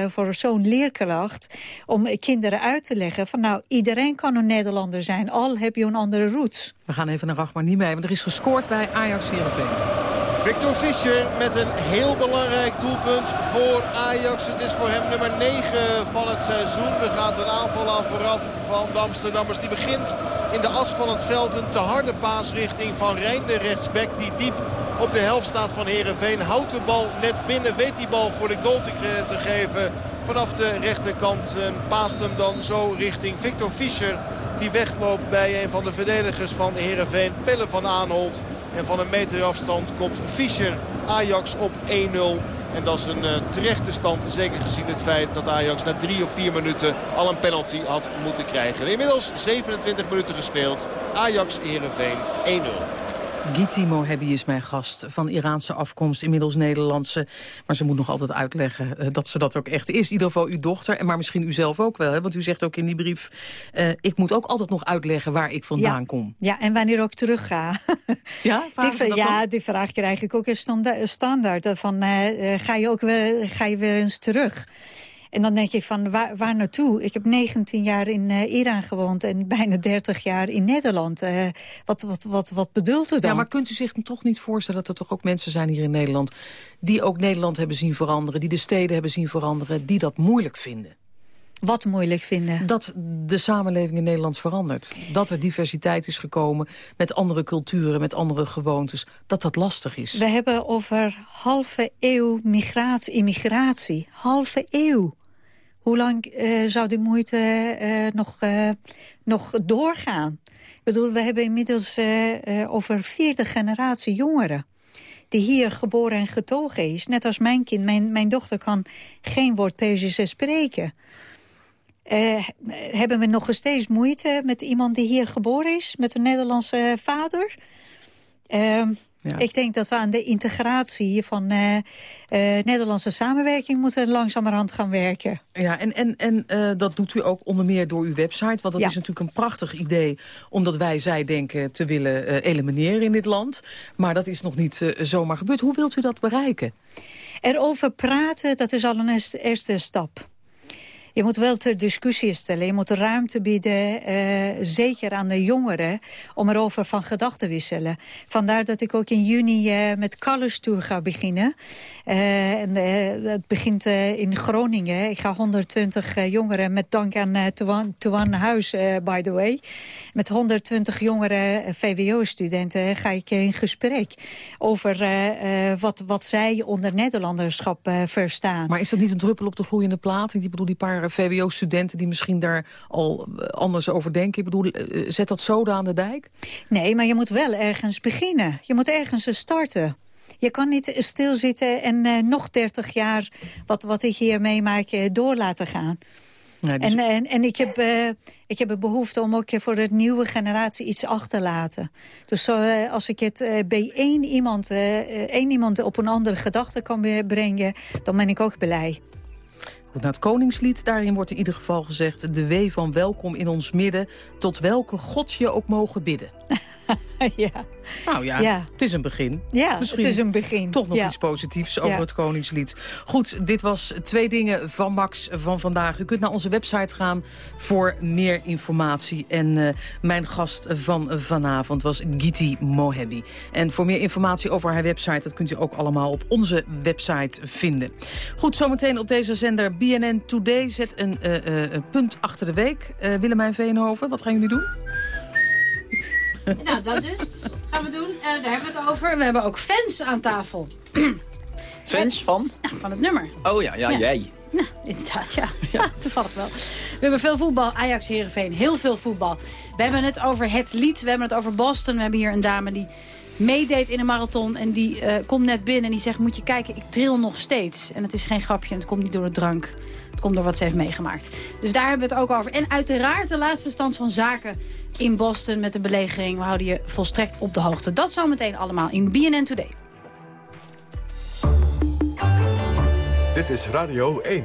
voor zo'n leerkracht... om kinderen uit te leggen van... nou, iedereen kan een Nederlander zijn, al heb je een andere roots. We gaan even naar Rachmar niet mee, want er is gescoord bij Ajax Heerenveen. Victor Fischer met een heel belangrijk doelpunt voor Ajax. Het is voor hem nummer 9 van het seizoen. Er gaat een aanval aan vooraf van de Amsterdammers. Die begint in de as van het veld. Een te harde paas richting Van Rijn, de rechtsback die diep op de helft staat van Heerenveen. Houdt de bal net binnen, weet die bal voor de goal te, te geven vanaf de rechterkant. En paast hem dan zo richting Victor Fischer. Die wegloopt bij een van de verdedigers van Heerenveen, Pelle van Aanholt. En van een meter afstand komt Fischer Ajax op 1-0. En dat is een uh, terechte stand, zeker gezien het feit dat Ajax na drie of vier minuten al een penalty had moeten krijgen. Inmiddels 27 minuten gespeeld. Ajax Heerenveen 1-0. Giti Mohebi is mijn gast, van Iraanse afkomst, inmiddels Nederlandse. Maar ze moet nog altijd uitleggen uh, dat ze dat ook echt is. In ieder geval uw dochter, en maar misschien u zelf ook wel. Hè? Want u zegt ook in die brief, uh, ik moet ook altijd nog uitleggen waar ik vandaan ja. kom. Ja, en wanneer ook terug ga. *laughs* ja, die, ja die vraag krijg ik ook eens standaard. Van, uh, ga, je ook weer, ga je weer eens terug? En dan denk je van, waar, waar naartoe? Ik heb 19 jaar in uh, Iran gewoond en bijna 30 jaar in Nederland. Uh, wat, wat, wat, wat bedoelt u dan? Ja, maar kunt u zich toch niet voorstellen dat er toch ook mensen zijn hier in Nederland... die ook Nederland hebben zien veranderen, die de steden hebben zien veranderen... die dat moeilijk vinden? Wat moeilijk vinden? Dat de samenleving in Nederland verandert. Dat er diversiteit is gekomen met andere culturen, met andere gewoontes. Dat dat lastig is. We hebben over halve eeuw migratie, immigratie. Halve eeuw. Hoe lang uh, zou die moeite uh, nog, uh, nog doorgaan? Ik bedoel, we hebben inmiddels over vierde generatie jongeren die hier geboren en getogen is. Net als mijn kind. Mijn, mijn dochter kan geen woord Persisch spreken. Hebben we nog steeds moeite met iemand die hier geboren is? Met een Nederlandse vader? Ja. Ik denk dat we aan de integratie van uh, uh, Nederlandse samenwerking moeten langzamerhand gaan werken. Ja, en, en, en uh, dat doet u ook onder meer door uw website. Want dat ja. is natuurlijk een prachtig idee, omdat wij zij denken te willen elimineren in dit land. Maar dat is nog niet zomaar gebeurd. Hoe wilt u dat bereiken? Erover praten, dat is al een eerste stap. Je moet wel ter discussie stellen. Je moet ruimte bieden, uh, zeker aan de jongeren, om erover van gedachten wisselen. Vandaar dat ik ook in juni uh, met Colors Tour ga beginnen. Uh, en, het begint in Groningen. Ik ga 120 jongeren, met dank aan Tuan, Tuan Huis, by the way. Met 120 jongere VWO-studenten ga ik in gesprek over wat, wat zij onder Nederlanderschap verstaan. Maar is dat niet een druppel op de gloeiende plaat? Ik bedoel, die paar VWO-studenten die misschien daar al anders over denken. Ik bedoel, zet dat zoden aan de dijk? Nee, maar je moet wel ergens beginnen. Je moet ergens starten. Je kan niet stilzitten en uh, nog 30 jaar wat, wat ik hier meemaak uh, door laten gaan. Nee, dus... en, en, en ik heb, uh, ik heb een behoefte om ook voor de nieuwe generatie iets achter te laten. Dus zo, als ik het bij één iemand, één iemand op een andere gedachte kan brengen, dan ben ik ook blij. Goed, naar het Koningslied. Daarin wordt in ieder geval gezegd... de wee van welkom in ons midden... tot welke god je ook mogen bidden. *laughs* ja. Nou ja, Ja. het is een begin. Ja, Misschien het is een begin. Toch nog Ja. iets positiefs over Ja. het Koningslied. Goed, dit was twee dingen van Max van vandaag. U kunt naar onze website gaan voor meer informatie. En eh, mijn gast van vanavond was Giti Mohebi. En voor meer informatie over haar website... dat kunt u ook allemaal op onze website vinden. Goed, zometeen op deze zender BNN Today. Zet een eh, eh, punt achter de week. Willemijn Veenhoven, wat gaan jullie doen? *laughs* Nou, dat dus. Gaan we doen. Eh, daar hebben we het over. We hebben ook fans aan tafel. *clears throat* Fans van? Nou, van het nummer. Oh ja, ja, Ja. jij. Nou, inderdaad, ja. *laughs* ja. Toevallig wel. We hebben veel voetbal. Ajax, Heerenveen. Heel veel voetbal. We hebben het over het lied. We hebben het over Boston. We hebben hier een dame die meedeed in een marathon. En die eh, komt net binnen en die zegt... moet je kijken, ik tril nog steeds. En het is geen grapje en het komt niet door de drank. Het komt door wat ze heeft meegemaakt. Dus daar hebben we het ook over. En uiteraard de laatste stand van zaken in Boston met de belegering. We houden je volstrekt op de hoogte. Dat zometeen allemaal in BNN Today. Dit is Radio 1.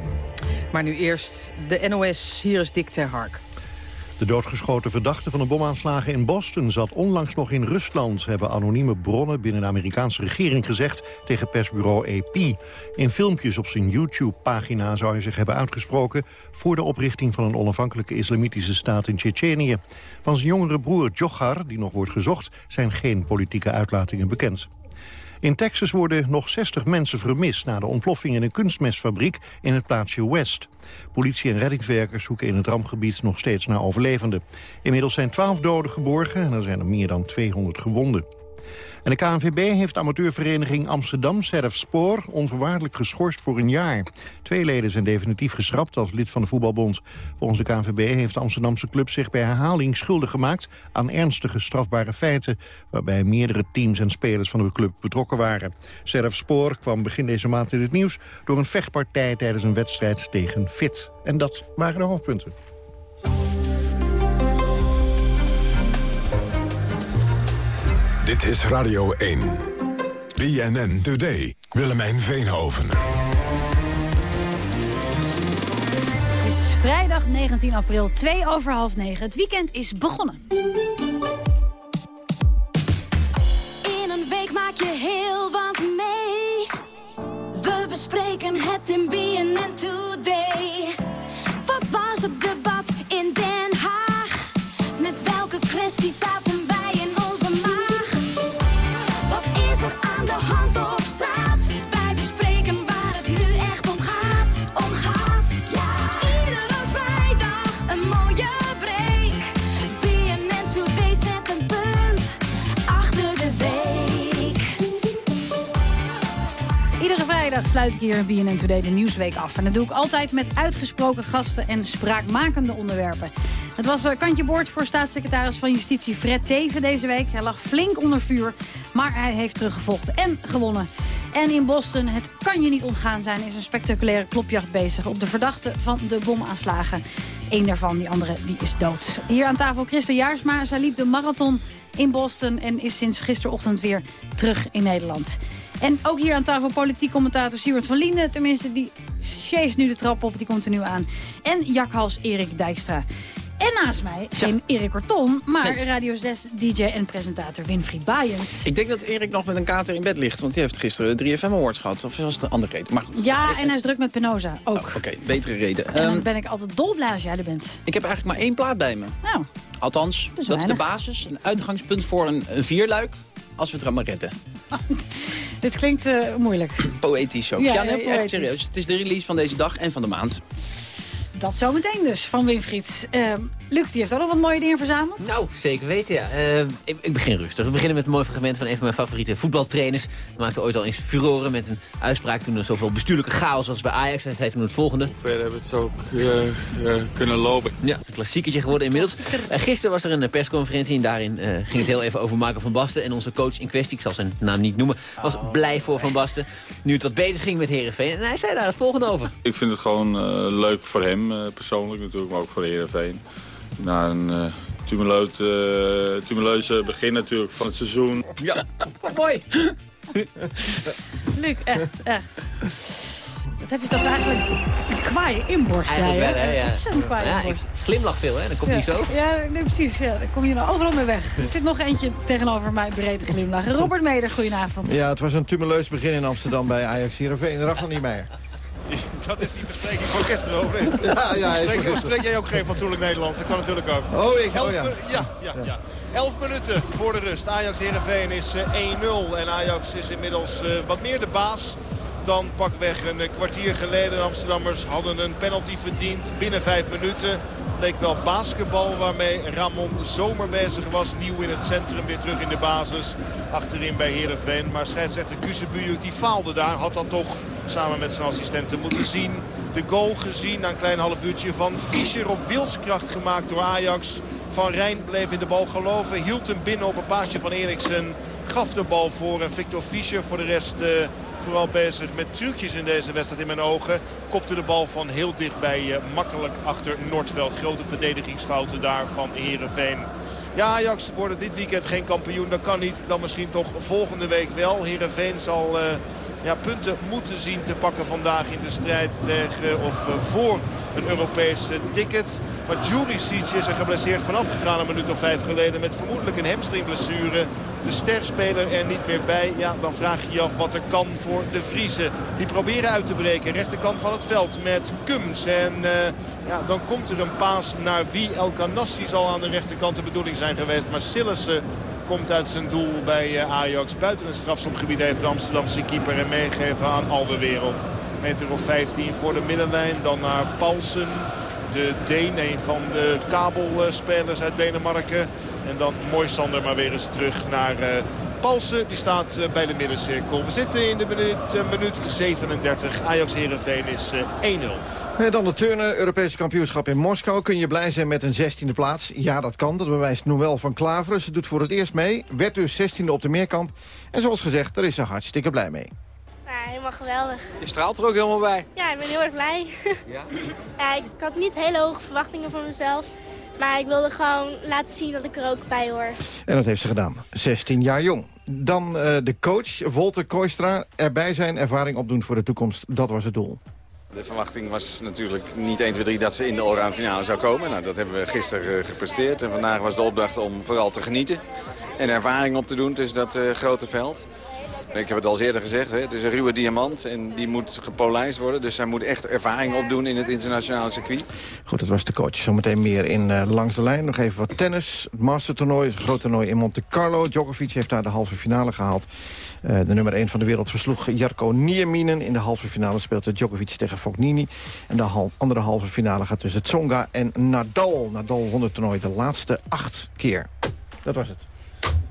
Maar nu eerst de NOS. Hier is Dick ter Hark. De doodgeschoten verdachte van de bomaanslagen in Boston zat onlangs nog in Rusland, hebben anonieme bronnen binnen de Amerikaanse regering gezegd tegen persbureau AP. In filmpjes op zijn YouTube-pagina zou hij zich hebben uitgesproken voor de oprichting van een onafhankelijke islamitische staat in Tsjetsjenië. Van zijn jongere broer Djokhar, die nog wordt gezocht, zijn geen politieke uitlatingen bekend. In Texas worden nog 60 mensen vermist na de ontploffing in een kunstmestfabriek in het plaatsje West. Politie en reddingswerkers zoeken in het rampgebied nog steeds naar overlevenden. Inmiddels zijn 12 doden geborgen en er zijn er meer dan 200 gewonden. En de KNVB heeft amateurvereniging Amsterdam Spoor onvoorwaardelijk geschorst voor een jaar. Twee leden zijn definitief geschrapt als lid van de voetbalbond. Volgens de KNVB heeft de Amsterdamse club zich bij herhaling schuldig gemaakt aan ernstige strafbare feiten, waarbij meerdere teams en spelers van de club betrokken waren. Serf Spoor kwam begin deze maand in het nieuws door een vechtpartij tijdens een wedstrijd tegen Fit. En dat waren de hoofdpunten. Dit is Radio 1. BNN Today. Willemijn Veenhoven. Het is vrijdag 19 april, 2 over half 9. Het weekend is begonnen. In een week maak je heel wat mee. We bespreken het in BNN Today. Wat was het debat in Den Haag? Met welke kwestie zaten sluit ik hier BNN Today de Nieuwsweek af. En dat doe ik altijd met uitgesproken gasten en spraakmakende onderwerpen. Het was een kantje boord voor staatssecretaris van Justitie Fred Teven deze week. Hij lag flink onder vuur, maar hij heeft teruggevochten en gewonnen. En in Boston, het kan je niet ontgaan zijn, is een spectaculaire klopjacht bezig op de verdachte van de bomaanslagen. Eén daarvan, die andere, die is dood. Hier aan tafel Christa Jaarsma. Zij liep de marathon in Boston en is sinds gisterochtend weer terug in Nederland. En ook hier aan tafel politiek commentator Siewert van Linden. Tenminste, die sjeest nu de trap op, die komt er nu aan. En jakhals Erik Dijkstra. En naast mij geen Erik Corton, maar Nee. Radio 6 DJ en presentator Winfried Baaiens. Ik denk dat Erik nog met een kater in bed ligt. Want die heeft gisteren 3FM Awards gehad. Of was het een andere reden? Maar goed. Ja, en hij is druk met Penosa, ook. Oké, betere reden. En dan Ehm, ben ik altijd dolblij als jij er bent. ik heb eigenlijk maar één plaat bij me. Nou, Althans, is dat is de basis. Een uitgangspunt voor een, een vierluik. Als we het allemaal redden. *laughs* dit klinkt eh, moeilijk. *clears throat* Poëtisch ook. Ja, Ja, nee, poëtisch. echt serieus. Het is de release van deze dag en van de maand. Dat zometeen dus, van Winfried. Ehm, Luc, die heeft ook nog wat mooie dingen verzameld. Nou, zeker weten, ja. Eh, ik, ik begin rustig. We beginnen met een mooi fragment van een van mijn favoriete voetbaltrainers. Hij maakte ooit al eens furoren met een uitspraak toen er zoveel bestuurlijke chaos was bij Ajax. Hij zei toen het volgende. Verder hebben we het ook eh, eh, kunnen lopen. Ja, het klassieketje geworden inmiddels. Eh, gisteren was er een persconferentie en daarin eh, ging het heel even over Marco van Basten. En onze coach in kwestie, ik zal zijn naam niet noemen, was blij voor Van Basten. Nu het wat beter ging met Herenveen. En hij zei daar het volgende over. Ik vind het gewoon eh, leuk voor hem persoonlijk natuurlijk, maar ook voor Heerenveen. Na een eh eh, tumuleuze begin natuurlijk van het seizoen. Ja, *laughs* mooi. Luc, echt, echt. Dat heb je toch eigenlijk een kwaaie inborst. Eigenlijk jij, wel, hè? Ja. Ontzettend kwaaie Ja, inborst. glimlach veel, hè? Dan komt ja. niet zo. Ja, nee, precies. Ja. Dan kom je nou overal mee weg. Er zit nog eentje tegenover mij breed te glimlachen. Robert Meder, goedenavond. Ja, het was een tumeleus begin in Amsterdam bij Ajax Heerenveen. Rachel niet meer. *laughs* Dat is die bespreking van gisteren, niet? Ja, ja, Spreek, jij ook geen fatsoenlijk Nederlands? Dat kan natuurlijk ook. Oh, ik- Elf oh, ja. ja, ja, ja. Elf minuten voor de rust. Ajax-Herenveen is eh, 1-0. En Ajax is inmiddels eh, wat meer de baas dan pakweg een eh, kwartier geleden. De Amsterdammers hadden een penalty verdiend binnen vijf minuten. Leek wel basketbal waarmee Ramon Zomer bezig was. Nieuw in het centrum, weer terug in de basis. Achterin bij Heerenveen. Maar scheidsrechter Kuzebujuk die faalde daar. Had dat toch samen met zijn assistenten moeten zien. De goal gezien na een klein half uurtje van Fischer op wilskracht gemaakt door Ajax. Van Rijn bleef in de bal geloven. Hield hem binnen op een paasje van Eriksen. Gaf de bal voor en Victor Fischer voor de rest eh, vooral bezig met trucjes in deze wedstrijd in mijn ogen. Kopte de bal van heel dichtbij eh, makkelijk achter Noordveld. Grote verdedigingsfouten daar van Heerenveen. Ja, Ajax worden dit weekend geen kampioen. Dat kan niet. Dan misschien toch volgende week wel. Heerenveen zal eh, ja, punten moeten zien te pakken vandaag in de strijd tegen of eh, voor een Europees ticket. Maar Juricic is er geblesseerd vanaf gegaan een minuut of vijf geleden. Met vermoedelijk een hamstringblessure. De sterspeler er niet meer bij. Ja, dan vraag je je af wat er kan voor de Vriezen. Die proberen uit te breken. Rechterkant van het veld met Kums. En eh, ja, dan komt er een paas naar wie? El Kanassi zal aan de rechterkant de bedoeling zijn geweest. Maar Sillissen komt uit zijn doel bij eh, Ajax. Buiten het strafschopgebied even de Amsterdamse keeper. En meegeven aan al de wereld. Meter of 15 voor de middenlijn. Dan naar Paulsen. De Deen, een van de kabelspelers uit Denemarken. En dan Moisander maar weer eens terug naar eh, Paulsen. Die staat eh, bij de middencirkel. We zitten in de minuut, minuut 37. Ajax-Herenveen is eh, 1-0. Eh, Dan de turnen, Europese kampioenschap in Moskou. Kun je blij zijn met een 16e plaats? Ja, dat kan. Dat bewijst Noël van Klaveren. Ze doet voor het eerst mee. Werd dus 16e op de meerkamp. En zoals gezegd, daar is ze hartstikke blij mee. Ja, helemaal geweldig. Je straalt er ook helemaal bij. Ja, ik ben heel erg blij. Ja? *laughs* ja, ik had niet hele hoge verwachtingen van mezelf. Maar ik wilde gewoon laten zien dat ik er ook bij hoor. En dat heeft ze gedaan. 16 jaar jong. Dan eh, de coach, Wolter Koistra. Erbij zijn, ervaring opdoen voor de toekomst. Dat was het doel. De verwachting was natuurlijk niet 1, 2, 3 dat ze in de allround finale zou komen. Nou, dat hebben we gisteren eh, gepresteerd. En vandaag was de opdracht om vooral te genieten. En ervaring op te doen tussen dat eh, grote veld. Ik heb het al eerder gezegd, hè, het is een ruwe diamant en die moet gepolijst worden. Dus zij moet echt ervaring opdoen in het internationale circuit. Goed, dat was de coach. Zometeen meer in eh, Langs de Lijn. Nog even wat tennis. Het Mastertoernooi een groot toernooi in Monte Carlo. Djokovic heeft daar de halve finale gehaald. Eh, de nummer 1 van de wereld versloeg Jarko Nieminen. In de halve finale speelt Djokovic tegen Fognini. En de hal- andere halve finale gaat tussen Tsonga en Nadal. Nadal won het toernooi de laatste acht keer. Dat was het.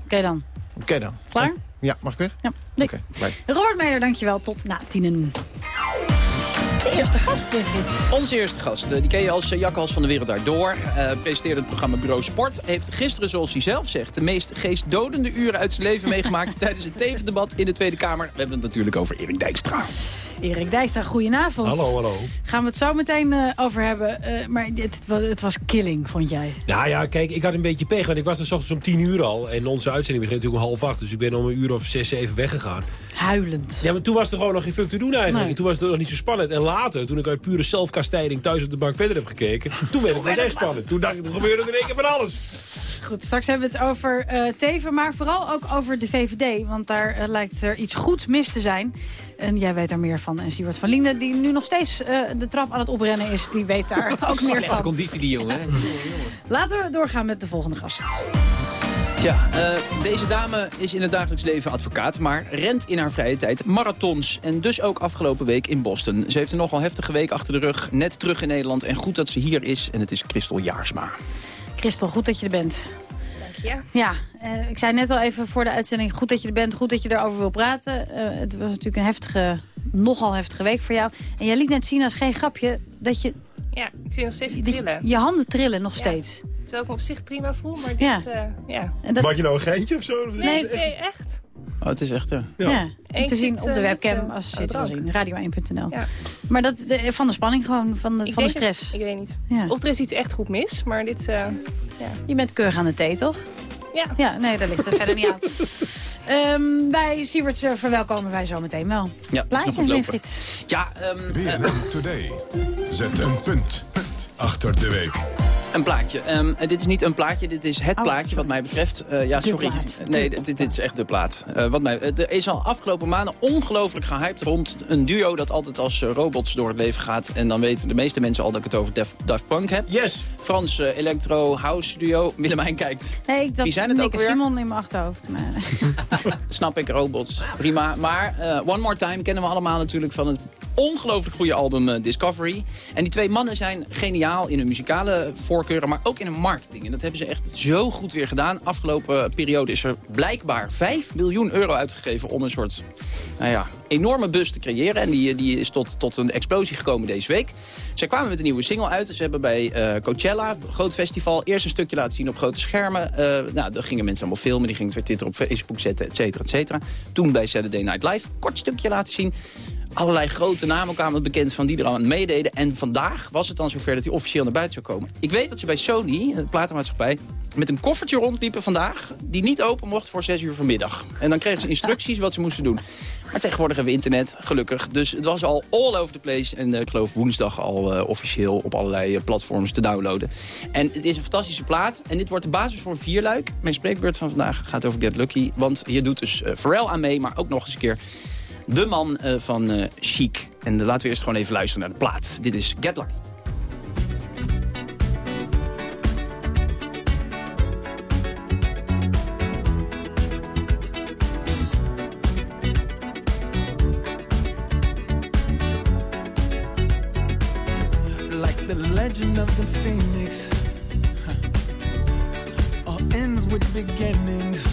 Oké dan. Oké dan. Klaar? Ja, mag ik weg? Ja. Nee. Robert Meijer, dankjewel. Tot na tienen. Eerste gast, Wilfried. Onze eerste gast, eh, die ken je als eh, Jakhals van de Wereld Daardoor. Eh presenteerde het programma Bureau Sport. Heeft gisteren, zoals hij zelf zegt, de meest geestdodende uren uit zijn leven meegemaakt... *laughs* tijdens het tevendebat in de Tweede Kamer. We hebben het natuurlijk over Erik Dijkstra. Erik Dijkstra, goedenavond. Hallo, hallo. Gaan we het zo meteen eh, over hebben. Eh, maar het, het was killing, vond jij? Nou ja, kijk, ik had een beetje pech, want ik was er 's ochtends om tien uur al. En onze uitzending begint natuurlijk om half acht, dus ik ben om een uur of zes, zeven weggegaan. Huilend. Ja, maar toen was er gewoon nog geen fuck te doen eigenlijk. Nee. Toen was het nog niet zo spannend. En later, toen ik uit pure zelfkastijding thuis op de bank verder heb gekeken... *laughs* toen werd het pas echt spannend. Toen dacht ik, er gebeurde er één keer van alles. Goed, straks hebben we het over eh, Teven, maar vooral ook over de VVD. Want daar lijkt er iets goed mis te zijn. En jij weet daar meer van. En Siewert van Linden, die nu nog steeds eh, de trap aan het oprennen is... die weet daar *laughs* ook meer Slechte van. conditie die jongen. hè? *laughs* Laten we doorgaan met de volgende gast. Ja, eh, deze dame is in het dagelijks leven advocaat, maar rent in haar vrije tijd marathons. En dus ook afgelopen week in Boston. Ze heeft een nogal heftige week achter de rug, net terug in Nederland. En goed dat ze hier is, en het is Christel Jaarsma. Christel, goed dat je er bent. Je. Ja, eh, ik zei net al even voor de uitzending... goed dat je er bent, goed dat je erover wil praten. Eh, het was natuurlijk een heftige, nogal heftige week voor jou. En jij liet net zien als geen grapje... dat je, Ja, ik zie nog steeds je, trillen. je handen trillen nog Ja. steeds. Terwijl ik me op zich prima voel, maar dit... Ja. Ja. ja. En dat- Maak je nou een geintje of zo? Nee, nee, echt. Oh, het is echt... eh, Ja, Eén te zien op de eh, webcam met, eh, als je het wil zien. Radio1.nl. Ja. Maar dat, de- van de spanning gewoon, van de, Ik van de het- stress. ik weet niet. Ja. Of er is iets echt goed mis, maar dit... eh, ja. Je bent keurig aan de thee, toch? Ja. Ja, nee, dat ligt er verder niet aan. *laughs* Ehm, bij Sieverts uh, verwelkomen wij zo meteen wel. Ja, Plaatje, Winfried. Ja, um, BNN Today. Zet een punt achter de week. Een plaatje. Um, dit is niet een plaatje, dit is het Oh, plaatje wat mij betreft. Uh, ja, sorry. Nee, dit, dit, is echt de plaat. Uh, wat mij, er is al afgelopen maanden ongelooflijk gehyped rond een duo dat altijd als robots door het leven gaat. En dan weten de meeste mensen al dat ik het over Def, Daft Punk heb. Yes! Frans electro house duo. Willemijn kijkt. Nee, ik Wie zijn het Nick ook weer? Simon in mijn achterhoofd. Maar... *laughs* Snap ik, robots. Prima. Maar One More Time kennen we allemaal natuurlijk van het ongelooflijk goede album uh, Discovery. En die twee mannen zijn geniaal in hun muzikale voorkeuren, maar ook in hun marketing. En dat hebben ze echt zo goed weer gedaan. Afgelopen periode is er blijkbaar 5 miljoen euro uitgegeven om een soort nou ja, enorme bus te creëren. En die, die is tot, tot een explosie gekomen deze week. Zij kwamen met een nieuwe single uit. Ze hebben bij uh, Coachella, groot festival, eerst een stukje laten zien op grote schermen. Uh, nou, daar gingen mensen allemaal filmen. Die gingen Twitter op Facebook zetten, et cetera, et cetera. Toen bij Saturday Night Live, kort stukje laten zien. Allerlei grote namen kwamen bekend van die er aan meededen. En vandaag was het dan zover dat hij officieel naar buiten zou komen. Ik weet dat ze bij Sony, de platenmaatschappij, met een koffertje rondliepen vandaag... die niet open mocht voor 6 uur vanmiddag. En dan kregen ze instructies wat ze moesten doen. Maar tegenwoordig hebben we internet, gelukkig. Dus het was al all over the place. En uh, ik geloof woensdag al uh, officieel op allerlei platforms te downloaden. En het is een fantastische plaat. En dit wordt de basis voor een vierluik. Mijn spreekbeurt van vandaag gaat over Get Lucky. Want hier doet dus Pharrell aan mee, maar ook nog eens een keer de man uh, van uh, Chic. En uh, laten we eerst gewoon even luisteren naar de plaat. Dit is Get Lucky. Legend of the phoenix huh. All ends with beginnings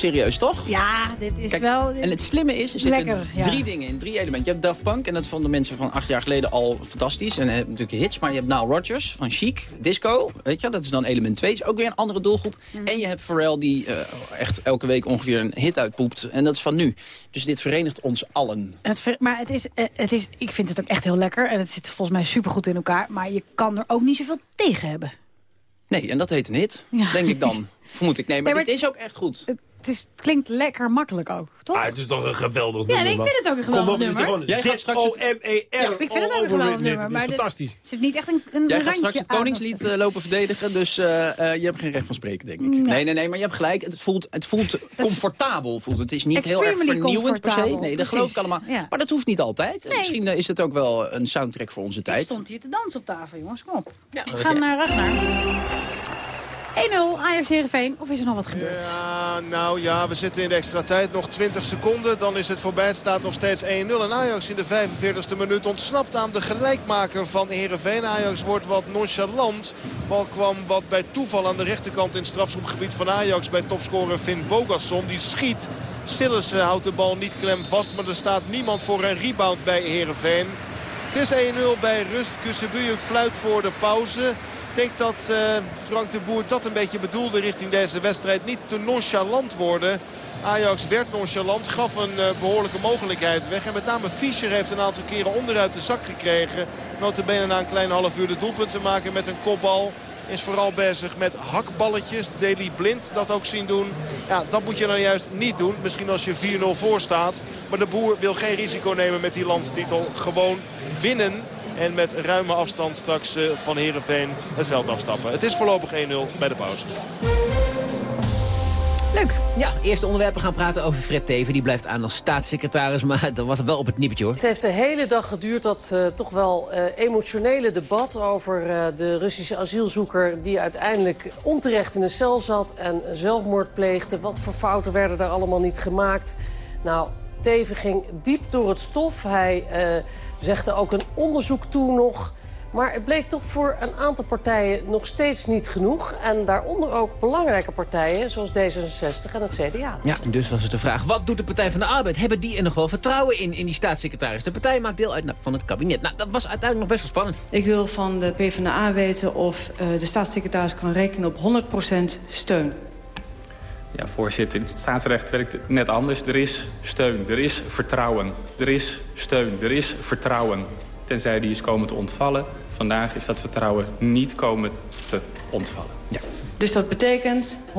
Serieus toch? Ja, dit is Kijk, wel... En het slimme is, er zitten Lekker, ja. drie dingen in, drie elementen. Je hebt Daft Punk, en dat vonden mensen van acht jaar geleden al fantastisch. En hebben natuurlijk hits, maar je hebt Nile Rodgers van Chic, Disco. Weet je, dat is dan element 2, is ook weer een andere doelgroep. Mm. En je hebt Pharrell, die eh, echt elke week ongeveer een hit uitpoept. En dat is van nu. Dus dit verenigt ons allen. Het ver- maar het is, eh, het is, ik vind het ook echt heel lekker. En het zit volgens mij supergoed in elkaar. Maar je kan er ook niet zoveel tegen hebben. Nee, en dat heet een hit, Ja. denk ik dan. *laughs* Vermoed ik. Nee, maar, Nee, maar dit is ook echt goed. Het, is, het klinkt lekker makkelijk ook, toch? Ah, het is toch een geweldig Ja, nummer, nee, ik vind het ook een Kom geweldig op, het is nummer. toch Jij gaat straks het- Z-O-M-E-R. Ja, ik vind het ook een geweldig nummer. Maar is er fantastisch. zit niet echt een, een Jij gaat straks het Koningslied eh, lopen verdedigen, dus eh, eh, je hebt geen recht van spreken, denk ik. Nee. Nee, nee, nee, maar je hebt gelijk. Het voelt, het voelt comfortabel. Voelt. Het is niet heel erg vernieuwend per se. Nee, dat geloof ik allemaal. Ja. Maar dat hoeft niet altijd. Nee. Misschien is het ook wel een soundtrack voor onze Ik tijd. stond hier te dansen op tafel, jongens. Kom op. Ja. We gaan naar Ragnar. 1-0 Ajax Heerenveen. Of is er nog wat gebeurd? Ja, nou ja, we zitten in de extra tijd. Nog 20 seconden, dan is het voorbij. Het staat nog steeds 1-0. En Ajax in de 45e minuut ontsnapt aan de gelijkmaker van Heerenveen. Ajax wordt wat nonchalant. Bal kwam wat bij toeval aan de rechterkant in het strafschopgebied van Ajax... bij topscorer Finn Bogasson. Die schiet. Sillis eh, houdt de bal niet klem vast. Maar er staat niemand voor een rebound bij Heerenveen. Het is 1-0 bij rust. Kussenbujuk fluit voor de pauze. Ik denk dat eh, Frank de Boer dat een beetje bedoelde richting deze wedstrijd. Niet te nonchalant worden. Ajax werd nonchalant, gaf een eh, behoorlijke mogelijkheid weg. En met name Fischer heeft een aantal keren onderuit de zak gekregen. Notabene na een klein half uur de doelpunt te maken met een kopbal. Is vooral bezig met hakballetjes. Deli Blind dat ook zien doen. Ja, dat moet je nou juist niet doen. Misschien als je 4-0 voor staat. Maar de Boer wil geen risico nemen met die landstitel. Gewoon winnen. En met ruime afstand straks eh, van Heerenveen het veld afstappen. Het is voorlopig 1-0 bij de pauze. Leuk. Ja, eerste onderwerpen gaan praten over Fred Teven. Die blijft aan als staatssecretaris, maar dat was wel op het nippertje hoor. Het heeft de hele dag geduurd, dat eh, toch wel eh, emotionele debat over eh, de Russische asielzoeker... die uiteindelijk onterecht in een cel zat en zelfmoord pleegde. Wat voor fouten werden daar allemaal niet gemaakt? Nou, Teven ging diep door het stof. Hij eh, zegde ook een onderzoek toe nog... Maar het bleek toch voor een aantal partijen nog steeds niet genoeg. En daaronder ook belangrijke partijen, zoals D66 en het CDA. Ja, dus was het de vraag, wat doet de Partij van de Arbeid? Hebben die er nog wel vertrouwen in, in die staatssecretaris? De partij maakt deel uit nou, van het kabinet. Nou, dat was uiteindelijk nog best wel spannend. Ik wil van de PvdA weten of eh, de staatssecretaris kan rekenen op 100% steun. Ja, voorzitter, het staatsrecht werkt net anders. Er is steun, er is vertrouwen. Er is steun, er is vertrouwen. Tenzij die is komen te ontvallen. Vandaag is dat vertrouwen niet komen te ontvallen. Ja. Dus dat betekent 100%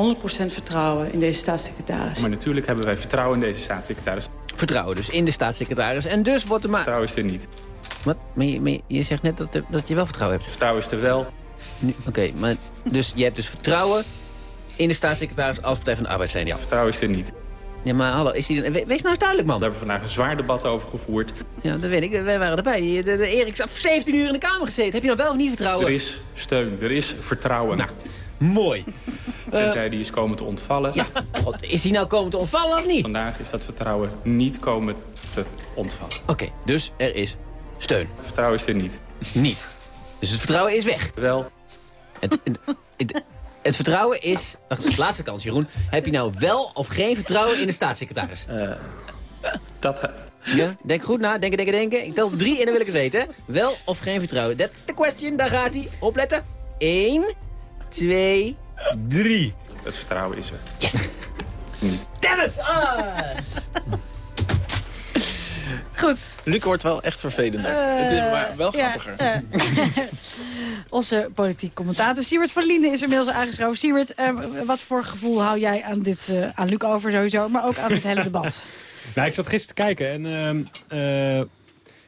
vertrouwen in deze staatssecretaris. Maar natuurlijk hebben wij vertrouwen in deze staatssecretaris. Vertrouwen dus in de staatssecretaris. En dus wordt er maar... Vertrouwen is er niet. Wat? Maar je, maar je zegt net dat, er- dat je wel vertrouwen hebt. Vertrouwen is er wel. Oké, maar dus je hebt dus vertrouwen in de staatssecretaris als Partij van de Arbeid zijn. Ja. Vertrouwen is er niet. Ja, maar hallo, is die, we- wees nou eens duidelijk, man. Daar hebben we vandaag een zwaar debat over gevoerd. Ja, dat weet ik. Wij waren erbij. De, de, Erik heeft 17 uur in de Kamer gezeten. Heb je dan wel of niet vertrouwen? Er is steun, er is vertrouwen. Nou, mooi. *laughs* Tenzij die is komen te ontvallen. Ja, God, is die nou komen te ontvallen of niet? Vandaag is dat vertrouwen niet komen te ontvallen. Oké, dus er is steun. Vertrouwen is er niet. Niet. Dus het vertrouwen is weg. Wel. Het, het, het, het vertrouwen is... Wacht, laatste kans, Jeroen. Heb je nou wel of geen vertrouwen in de staatssecretaris? dat... Ja, denk goed na. Denken, denken, denken. Ik tel drie en dan wil ik het weten. Wel of geen vertrouwen? That's the question. Daar gaat hij. Opletten. Eén, twee, drie. Het vertrouwen is er. Yes. Damn it! Ah. Goed. Luc wordt wel echt vervelender. Eh, het is maar wel ja, grappiger. eh. *laughs* Onze politiek commentator Siewert van Linden is inmiddels aangeschoven. Siewert, eh, wat voor gevoel hou jij aan, dit, eh, aan Luc over sowieso, maar ook aan het hele debat? *laughs* Nou, ik zat gisteren te kijken en ehm, eh,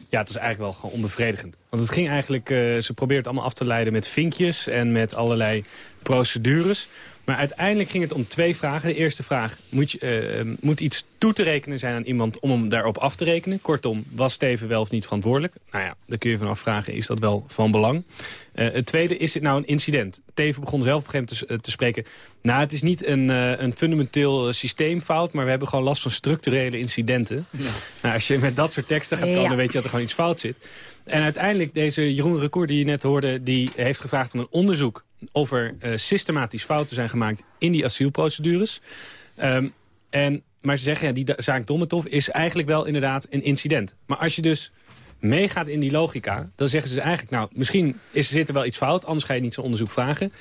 ja, het was eigenlijk wel gewoon onbevredigend. Want het ging eigenlijk, eh, ze probeert het allemaal af te leiden met vinkjes en met allerlei procedures. Maar uiteindelijk ging het om twee vragen. De eerste vraag, moet, je, eh, moet iets toe te rekenen zijn aan iemand om hem daarop af te rekenen? Kortom, was Steven wel of niet verantwoordelijk? Nou ja, daar kun je van afvragen, is dat wel van belang? Eh, het tweede, is dit nou een incident? Teven begon zelf op een gegeven moment te, te spreken... nou, het is niet een, eh, een fundamenteel eh, systeemfout... maar we hebben gewoon last van structurele incidenten. Nou, als je met dat soort teksten gaat komen, Ja. dan weet je dat er gewoon iets fout zit. En uiteindelijk, deze Jeroen Recour die je net hoorde... die heeft gevraagd om een onderzoek of er eh, systematisch fouten zijn gemaakt in die asielprocedures. Ehm, en, maar ze zeggen, ja, die zaak Dolmetov is eigenlijk wel inderdaad een incident. Maar als je dus meegaat in die logica, dan zeggen ze eigenlijk... nou, misschien is, zit er wel iets fout, anders ga je niet zo'n onderzoek vragen.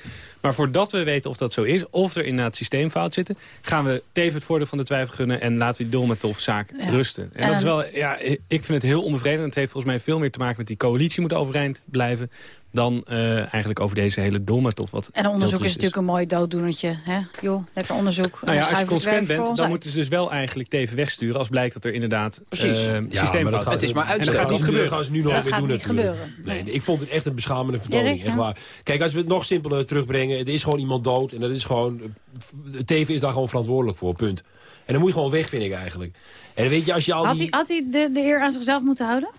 Maar voordat we weten of dat zo is, of er inderdaad systeemfout zitten... gaan we Teven het voordeel van de twijfel gunnen... en laten we die Dolmetov-zaak Ja. rusten. En, En- dat is wel, ja, ik vind het heel onbevredigend. Het heeft volgens mij veel meer te maken met die coalitie moet overeind blijven... dan eh, eigenlijk over deze hele Dolmetov. Wat En onderzoek is natuurlijk een mooi dooddoenertje. Hè? Joh, lekker onderzoek. nou ja, als je consequent bent, dan uit. moeten ze dus wel eigenlijk Teven wegsturen... als blijkt dat er inderdaad Precies. eh, Ja, maar systeemfout dat gaat- Het is maar En dat gaat niet gebeuren. gaan ze nu nog Dat weer gaat doen niet natuurlijk. gebeuren. Nee, ik vond het echt een beschamende vertoning. Ja. echt waar. Kijk, als we het nog simpeler terugbrengen. Er is gewoon iemand dood. En dat is gewoon... Teven is daar gewoon verantwoordelijk voor, punt. En dan moet je gewoon weg, vind ik eigenlijk. En weet je, als je al Had die... hij, had hij de, de eer aan zichzelf moeten houden?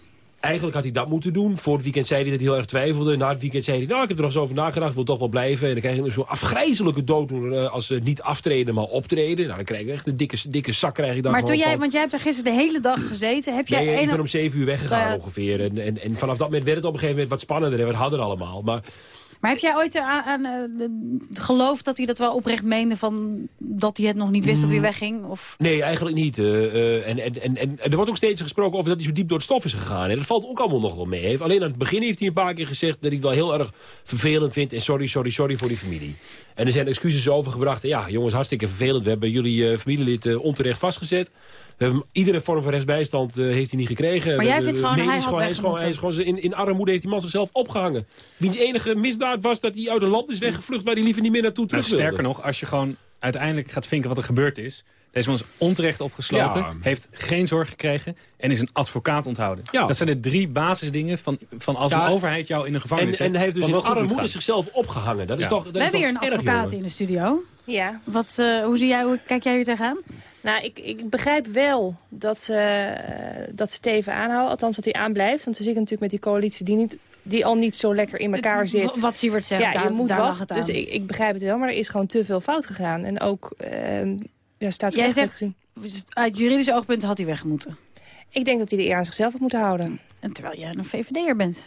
Eigenlijk had hij dat moeten doen. Voor het weekend zei hij dat hij heel erg twijfelde. Na het weekend zei hij, nou, ik heb er nog eens over nagedacht. Ik wil toch wel blijven. En dan krijg je zo'n afgrijzelijke dooddoener eh, als ze niet aftreden, maar optreden. Nou, dan krijg je echt een dikke, dikke zak krijg je dan Maar toen jij, van. want jij hebt er gisteren de hele dag gezeten. Heb jij Nee, ik een- ben om zeven uur weggegaan ongeveer. En, en, en vanaf dat moment werd het op een gegeven moment wat spannender en wat harder allemaal. Maar Maar heb jij ooit aan, aan, eh, geloofd dat hij dat wel oprecht meende... Van, dat hij het nog niet wist of hij Mm. wegging? Of... nee, eigenlijk niet. Eh, eh, en, en, en, en er wordt ook steeds gesproken over dat hij zo diep door het stof is gegaan. En dat valt ook allemaal nog wel mee. Heeft- Alleen aan het begin heeft hij een paar keer gezegd dat hij het wel heel erg vervelend vindt. En sorry, sorry, sorry voor die familie. En er zijn excuses overgebracht. Ja, jongens, hartstikke vervelend. We hebben jullie eh, familielid eh, onterecht vastgezet. Iedere vorm van rechtsbijstand eh, heeft hij niet gekregen. Maar jij De- vindt de- gewoon, nee, hij is had gewoon, hij is gewoon, hij is gewoon in, in armoede heeft die man zichzelf opgehangen. Wiens enige misdaad was dat hij uit een land is weggevlucht... waar hij liever niet meer naartoe Nou, terug wilde. sterker nog, als je gewoon uiteindelijk gaat vinken wat er gebeurd is... Deze man is onterecht opgesloten, Ja. heeft geen zorg gekregen... en is een advocaat onthouden. Ja. Dat zijn de drie basisdingen van, van als Ja. een overheid jou in een gevangenis En, en zet, hij heeft dus wat in armoede zichzelf opgehangen. Dat is toch, dat We is hebben toch hier een advocaat jongen? in de studio. Ja. Wat, eh, hoe, zie jij, hoe kijk jij hier tegenaan? Nou, ik, ik begrijp wel dat ze, eh, dat ze Teven aanhouden. Althans, dat hij aanblijft. Want ze zitten natuurlijk met die coalitie die, niet, die al niet zo lekker in elkaar zit. Wat Siewert zegt, ja, daar, je moet daar wat. Dus ik, ik begrijp het wel, maar er is gewoon te veel fout gegaan. En ook, ehm ja, staat Jij zegt, uit juridisch oogpunt had hij weg moeten. Ik denk dat hij de eer aan zichzelf had moeten houden. En terwijl jij een VVD'er bent.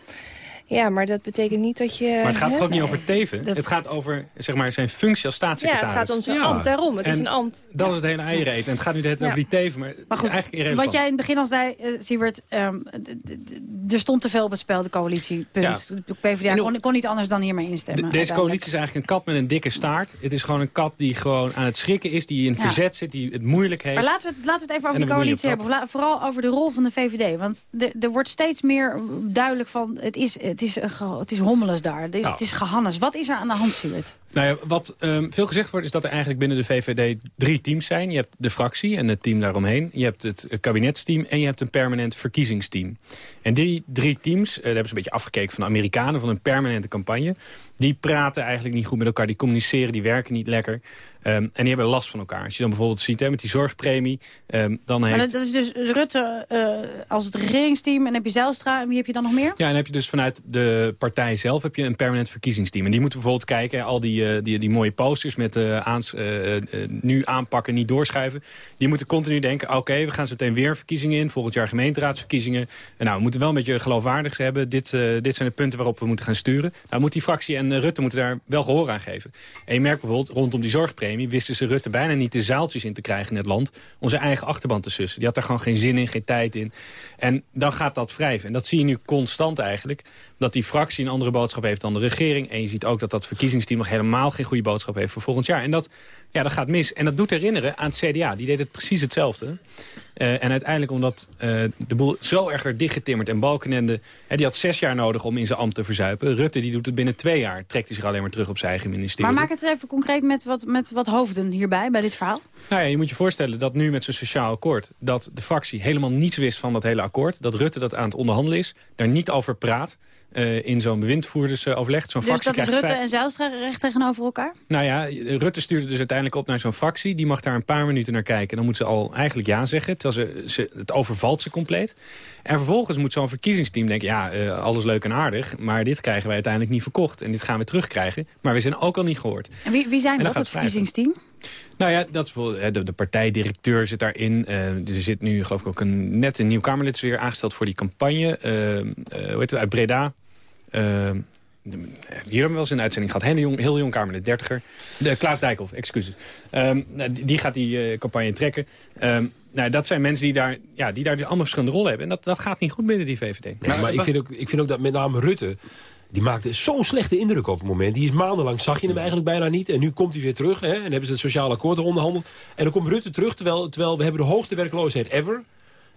Ja, maar dat betekent niet dat je... Maar het gaat toch ook niet over Teven. Dat- Het gaat over zeg maar, zijn functie als Ja, staatssecretaris. het gaat om zijn ambt, daarom. Het is En een ambt. Dat is het hele eieren eten. En het gaat nu de hele tijd Ja. over die Teven, maar, Maar goed, eigenlijk irrelevant. wat jij in het begin al zei, Siewert, d- er stond te veel op het spel, de coalitie. Punt. De PvdA kon, kon niet anders dan hiermee instemmen. De- deze coalitie is eigenlijk een kat met een dikke staart. Het is gewoon een kat die gewoon aan het schrikken is, die in Ja. verzet zit, die het moeilijk heeft. Maar laten we, het, laten we het even over je coalitie hebben. Vooral over de rol van de VVD. Want de- er wordt steeds meer duidelijk van... het is, het is, een ge- het is hommeles daar. Het is, Nou. het is gehannes. Wat is er aan de hand, Siewert? Nou ja, wat ehm, veel gezegd wordt is dat er eigenlijk binnen de VVD drie teams zijn. Je hebt de fractie en het team daaromheen. Je hebt het eh, kabinetsteam en je hebt een permanent verkiezingsteam. En die drie teams, eh, daar hebben ze een beetje afgekeken van de Amerikanen... van een permanente campagne. Die praten eigenlijk niet goed met elkaar. Die communiceren, die werken niet lekker. Ehm, en die hebben last van elkaar. Als je dan bijvoorbeeld ziet hè, met die zorgpremie... ehm, dan heeft... Maar dat, dat is dus Rutte eh, als het regeringsteam. En dan heb je Zijlstra. En wie heb je dan nog meer? Ja, en dan heb je dus vanuit de partij zelf heb je een permanent verkiezingsteam. En die moeten bijvoorbeeld kijken, al die, eh, die, die mooie posters met eh, aans, nu aanpakken, niet doorschuiven. Die moeten continu denken, oké, we gaan zo meteen weer verkiezingen in. Volgend jaar gemeenteraadsverkiezingen. En nou, we moeten wel een beetje geloofwaardig hebben. Dit, dit zijn de punten waarop we moeten gaan sturen. Nou moet die fractie en Rutte moeten daar wel gehoor aan geven. En je merkt bijvoorbeeld, rondom die zorgpremie wisten ze Rutte bijna niet de zaaltjes in te krijgen in het land. Om zijn eigen achterban te sussen. Die had daar gewoon geen zin in, geen tijd in. En dan gaat dat wrijven. En dat zie je nu constant eigenlijk. Dat die fractie een andere boodschap heeft dan de regering. En je ziet ook dat dat verkiezingsteam nog helemaal geen goede boodschap heeft voor volgend jaar. En dat, ja, dat gaat mis. En dat doet herinneren aan het CDA. Die deed het precies hetzelfde. Eh, en uiteindelijk omdat eh, de boel zo erg werd dichtgetimmerd. En Balkenende, hè, die had zes jaar nodig om in zijn ambt te verzuipen. Rutte die doet het binnen twee jaar. Trekt hij zich alleen maar terug op zijn eigen ministerie. Maar maak het even concreet met wat, met wat hoofden hierbij, bij dit verhaal. Nou ja, je moet je voorstellen dat nu met zijn sociaal akkoord... dat de fractie helemaal niets wist van dat hele akkoord. Dat Rutte dat aan het onderhandelen is. Daar niet over praat. Eh, in zo'n bewindvoerdersoverleg. Zo'n Dus fractie dat is Rutte vijf- en Zijlstra recht tegenover elkaar? Nou ja, Rutte stuurde dus uiteindelijk op naar zo'n fractie. Die mag daar een paar minuten naar kijken. Dan moet ze al eigenlijk ja zeggen. Terwijl ze, ze, het overvalt ze compleet. En vervolgens moet zo'n verkiezingsteam denken... ja, eh, alles leuk en aardig, maar dit krijgen wij uiteindelijk niet verkocht. En dit gaan we terugkrijgen. Maar we zijn ook al niet gehoord. En wie, wie zijn En dat, het verkiezingsteam? Nou ja, dat is de, de partijdirecteur zit daarin. Eh, er zit nu geloof ik ook een, net een nieuw Kamerlid weer aangesteld voor die campagne. Hoe heet het, uit Breda. Eh, Hier hebben we wel eens een uitzending gehad. Heel jong, heel jong Kamerlid, dertiger. De Klaas Dijkhoff, excuses. Ehm, nou, die, die gaat die eh, campagne trekken. Ehm, nou, dat zijn mensen die daar, ja, die daar dus allemaal verschillende rollen hebben. En dat, dat gaat niet goed binnen die VVD. Maar ik vind, ook, ik vind ook dat met name Rutte... Die maakte zo'n slechte indruk op het moment. Die is maandenlang, zag je hem eigenlijk bijna niet. En nu komt hij weer terug. Hè, en hebben ze het sociale akkoord onderhandeld. En dan komt Rutte terug, terwijl, terwijl we hebben de hoogste werkloosheid ever.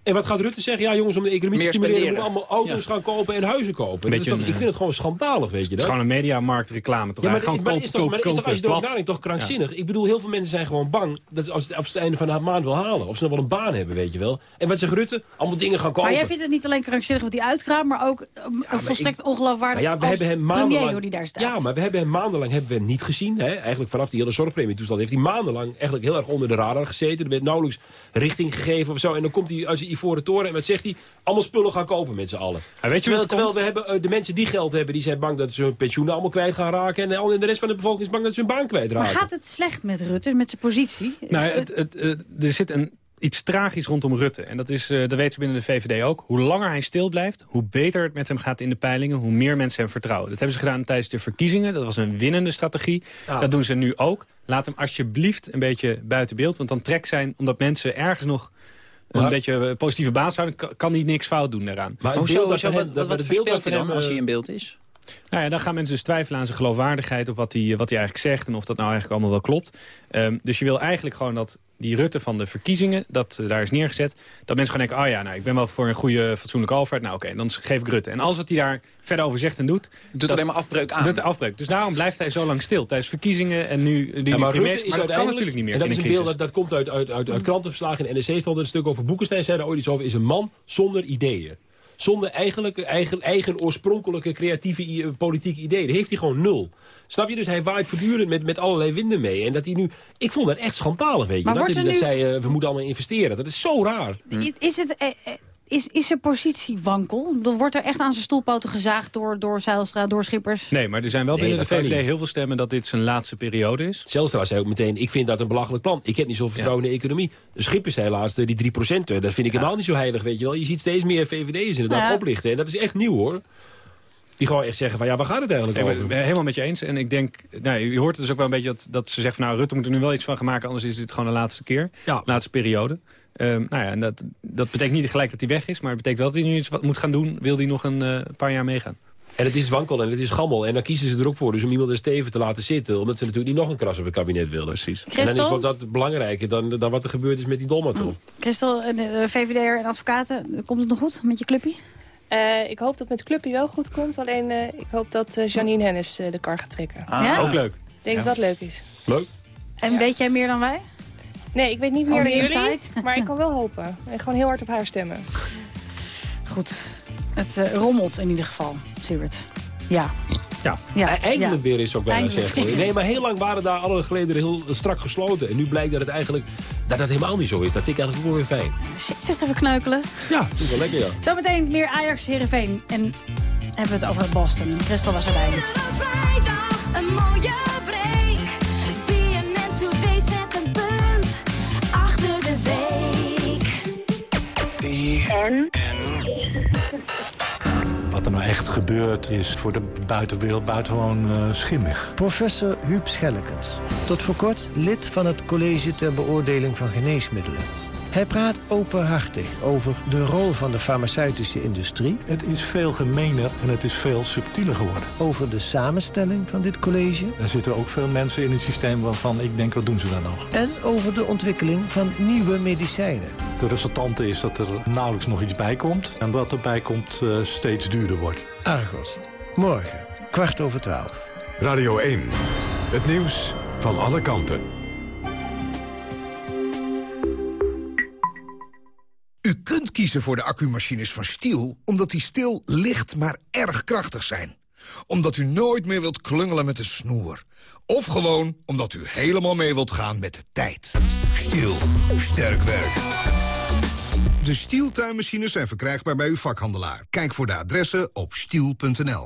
En wat gaat Rutte zeggen? Ja jongens, om de economie te stimuleren... moeten we allemaal auto's gaan kopen en huizen kopen. Beetje Dus dan- een, ik vind het gewoon schandalig, weet je Het is dat? gewoon een mediamarkt reclame. Toch? Ja, maar, Gewoon maar koop, is toch, koop, maar is toch, als je erover nadenkt, toch krankzinnig? Ik bedoel, heel veel mensen zijn gewoon bang... dat ze als, als ze het einde van de maand wil halen. Of ze nog wel een baan hebben, weet je wel. En wat zegt Rutte? Allemaal dingen gaan kopen. Maar jij vindt het niet alleen krankzinnig wat hij uitkraamt... maar ook um, volstrekt ongeloofwaardig Maar ja, we als hebben hem premier maandenlang... hoe die daar staat. Ja, maar we hebben hem maandenlang hebben we hem niet gezien. Hè? Eigenlijk vanaf die hele zorgpremietoestand heeft hij maandenlang eigenlijk heel erg onder de radar gezeten. Er werd nauwelijks richting gegeven of zo. En dan komt hij uit zijn ivoren toren en wat zegt hij? Allemaal spullen gaan kopen met z'n allen. Ja, weet je terwijl terwijl we hebben, eh, de mensen die geld hebben, die zijn bang dat ze hun pensioenen allemaal kwijt gaan raken. En de rest van de bevolking is bang dat ze hun baan kwijtraken. Maar gaat het slecht met Rutte, met zijn positie? Nou, het, het, eh, er zit een, iets tragisch rondom Rutte. En dat, is, eh, dat weten ze binnen de VVD ook. Hoe langer hij stil blijft, hoe beter het met hem gaat in de peilingen... hoe meer mensen hem vertrouwen. Dat hebben ze gedaan tijdens de verkiezingen. Dat was een winnende strategie. Ja. Dat doen ze nu ook. Laat hem alsjeblieft een beetje buiten beeld. Want dan trek zijn, omdat mensen ergens nog... Een beetje eh, positieve baas houden, kan- kan hij niks fout doen daaraan. Maar Hoezo, beeld dat hoezo, wat, wat, dat- wat het beeld verspeelt dat er van dan als hij eh, in beeld is? Nou ja, dan gaan mensen dus twijfelen aan zijn geloofwaardigheid... of wat hij, wat hij eigenlijk zegt en of dat nou eigenlijk allemaal wel klopt. Ehm, dus je wil eigenlijk gewoon dat die Rutte van de verkiezingen... dat eh, daar is neergezet, dat mensen gewoon denken... oh ja, nou, ik ben wel voor een goede, fatsoenlijke overheid. Nou oké, dan geef ik Rutte. En alles wat hij daar verder over zegt en doet... Doet dat- alleen maar afbreuk aan. Doet de afbreuk. Dus daarom blijft hij zo lang stil tijdens verkiezingen... en nu die Ja, maar primaires. Rutte is maar dat kan natuurlijk niet meer en dat in is een beeld dat, dat komt uit, uit, uit, uit krantenverslagen. En NRC stond er een stuk over. Boekenstein zei daar ooit iets over. Is een man zonder ideeën. Zonder eigenlijk, eigen, eigen oorspronkelijke creatieve i- politieke ideeën. Dat heeft hij gewoon nul. Snap je? Dus hij waait voortdurend met, met allerlei winden mee. En dat hij nu... Ik vond dat echt schandalig, weet je. Maar dat hij dat nu- zei, eh, we moeten allemaal investeren. Dat is zo raar. Is, het, eh, eh, is, is zijn positie wankel? Dan Wordt er echt aan zijn stoelpoten gezaagd door, door Zijlstra, door Schippers? Nee, maar er zijn wel Nee, binnen de VVD heel veel stemmen... dat dit zijn laatste periode is. Zelstra zei ook meteen, ik vind dat een belachelijk plan. Ik heb niet zoveel vertrouwen in de economie. Schippers zei laatst, eh, die 3 procent, dat vind ik helemaal niet zo heilig, weet je wel. Je ziet steeds meer VVD'ers inderdaad Ja. oplichten. En dat is echt nieuw, hoor. Die gewoon echt zeggen van, ja, waar gaat het eigenlijk Nee, maar over? ik ben helemaal met je eens. En ik denk, nou, je hoort dus ook wel een beetje dat, dat ze zeggen van... nou, Rutte moet er nu wel iets van gaan maken, anders is dit gewoon de laatste keer. Ja. Laatste periode. Ehm, nou ja, en dat, dat betekent niet gelijk dat hij weg is, maar het betekent wel dat hij nu iets wat moet gaan doen. Wil hij nog een eh, paar jaar meegaan. En het is wankel en het is gammel. En dan kiezen ze er ook voor dus om iemand als Steven te laten zitten. Omdat ze natuurlijk niet nog een kras op het kabinet willen. Precies. En dan Christel? wordt dat belangrijker dan, dan wat er gebeurd is met die Dolmatov. Christel, en de VVD'er en advocaten, komt het nog goed met je clubje? Eh, ik hoop dat het met Clubje wel goed komt. Alleen eh, ik hoop dat eh, Janine Hennis eh, de kar gaat trekken. Ah. Ja? Ook leuk. Ik denk dat dat leuk is. Leuk. En weet jij meer dan wij? Nee, ik weet niet meer dan die jullie. insight? Maar ik kan wel hopen. En gewoon heel hard op haar stemmen. Goed. Het eh, rommelt in ieder geval, Siebert. Ja. Ja. ja. E- Eindelijk ja. weer is ook bijna zeggen. Nee, maar heel lang waren daar alle gelederen heel strak gesloten. En nu blijkt dat het eigenlijk dat dat helemaal niet zo is. Dat vind ik eigenlijk ook wel weer fijn. Zit zich even kneukelen. Ja, dat is wel lekker, ja. Zometeen meer Ajax Heerenveen. En hebben we het over Boston. Christel was erbij. Vrijdag een mooie En? Wat er nou echt gebeurt is voor de buitenwereld buitengewoon eh, schimmig. Professor Huub Schellekens. Tot voor kort lid van het College ter Beoordeling van Geneesmiddelen. Hij praat openhartig over de rol van de farmaceutische industrie... Het is veel gemener en het is veel subtieler geworden. over de samenstelling van dit college... Er zitten ook veel mensen in het systeem waarvan ik denk, wat doen ze dan nog? en over de ontwikkeling van nieuwe medicijnen. De resultante is dat er nauwelijks nog iets bij komt. En wat erbij komt eh, steeds duurder wordt. Argos. Morgen, kwart over twaalf. Radio 1. Het nieuws van alle kanten. U kunt kiezen voor de accumachines van Stiel... omdat die stil licht maar erg krachtig zijn. Omdat u nooit meer wilt klungelen met de snoer. Of gewoon omdat u helemaal mee wilt gaan met de tijd. Stiel. Sterk werk. De Stiel tuinmachines zijn verkrijgbaar bij uw vakhandelaar. Kijk voor de adressen op stiel.nl.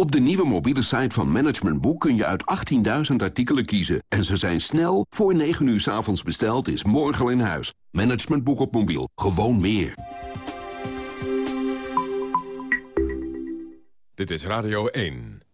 Op de nieuwe mobiele site van Management Boek kun je uit 18.000 artikelen kiezen. En ze zijn snel, voor 9 uur 's avonds besteld, is morgen al in huis. Management Boek op mobiel, gewoon meer. Dit is Radio 1.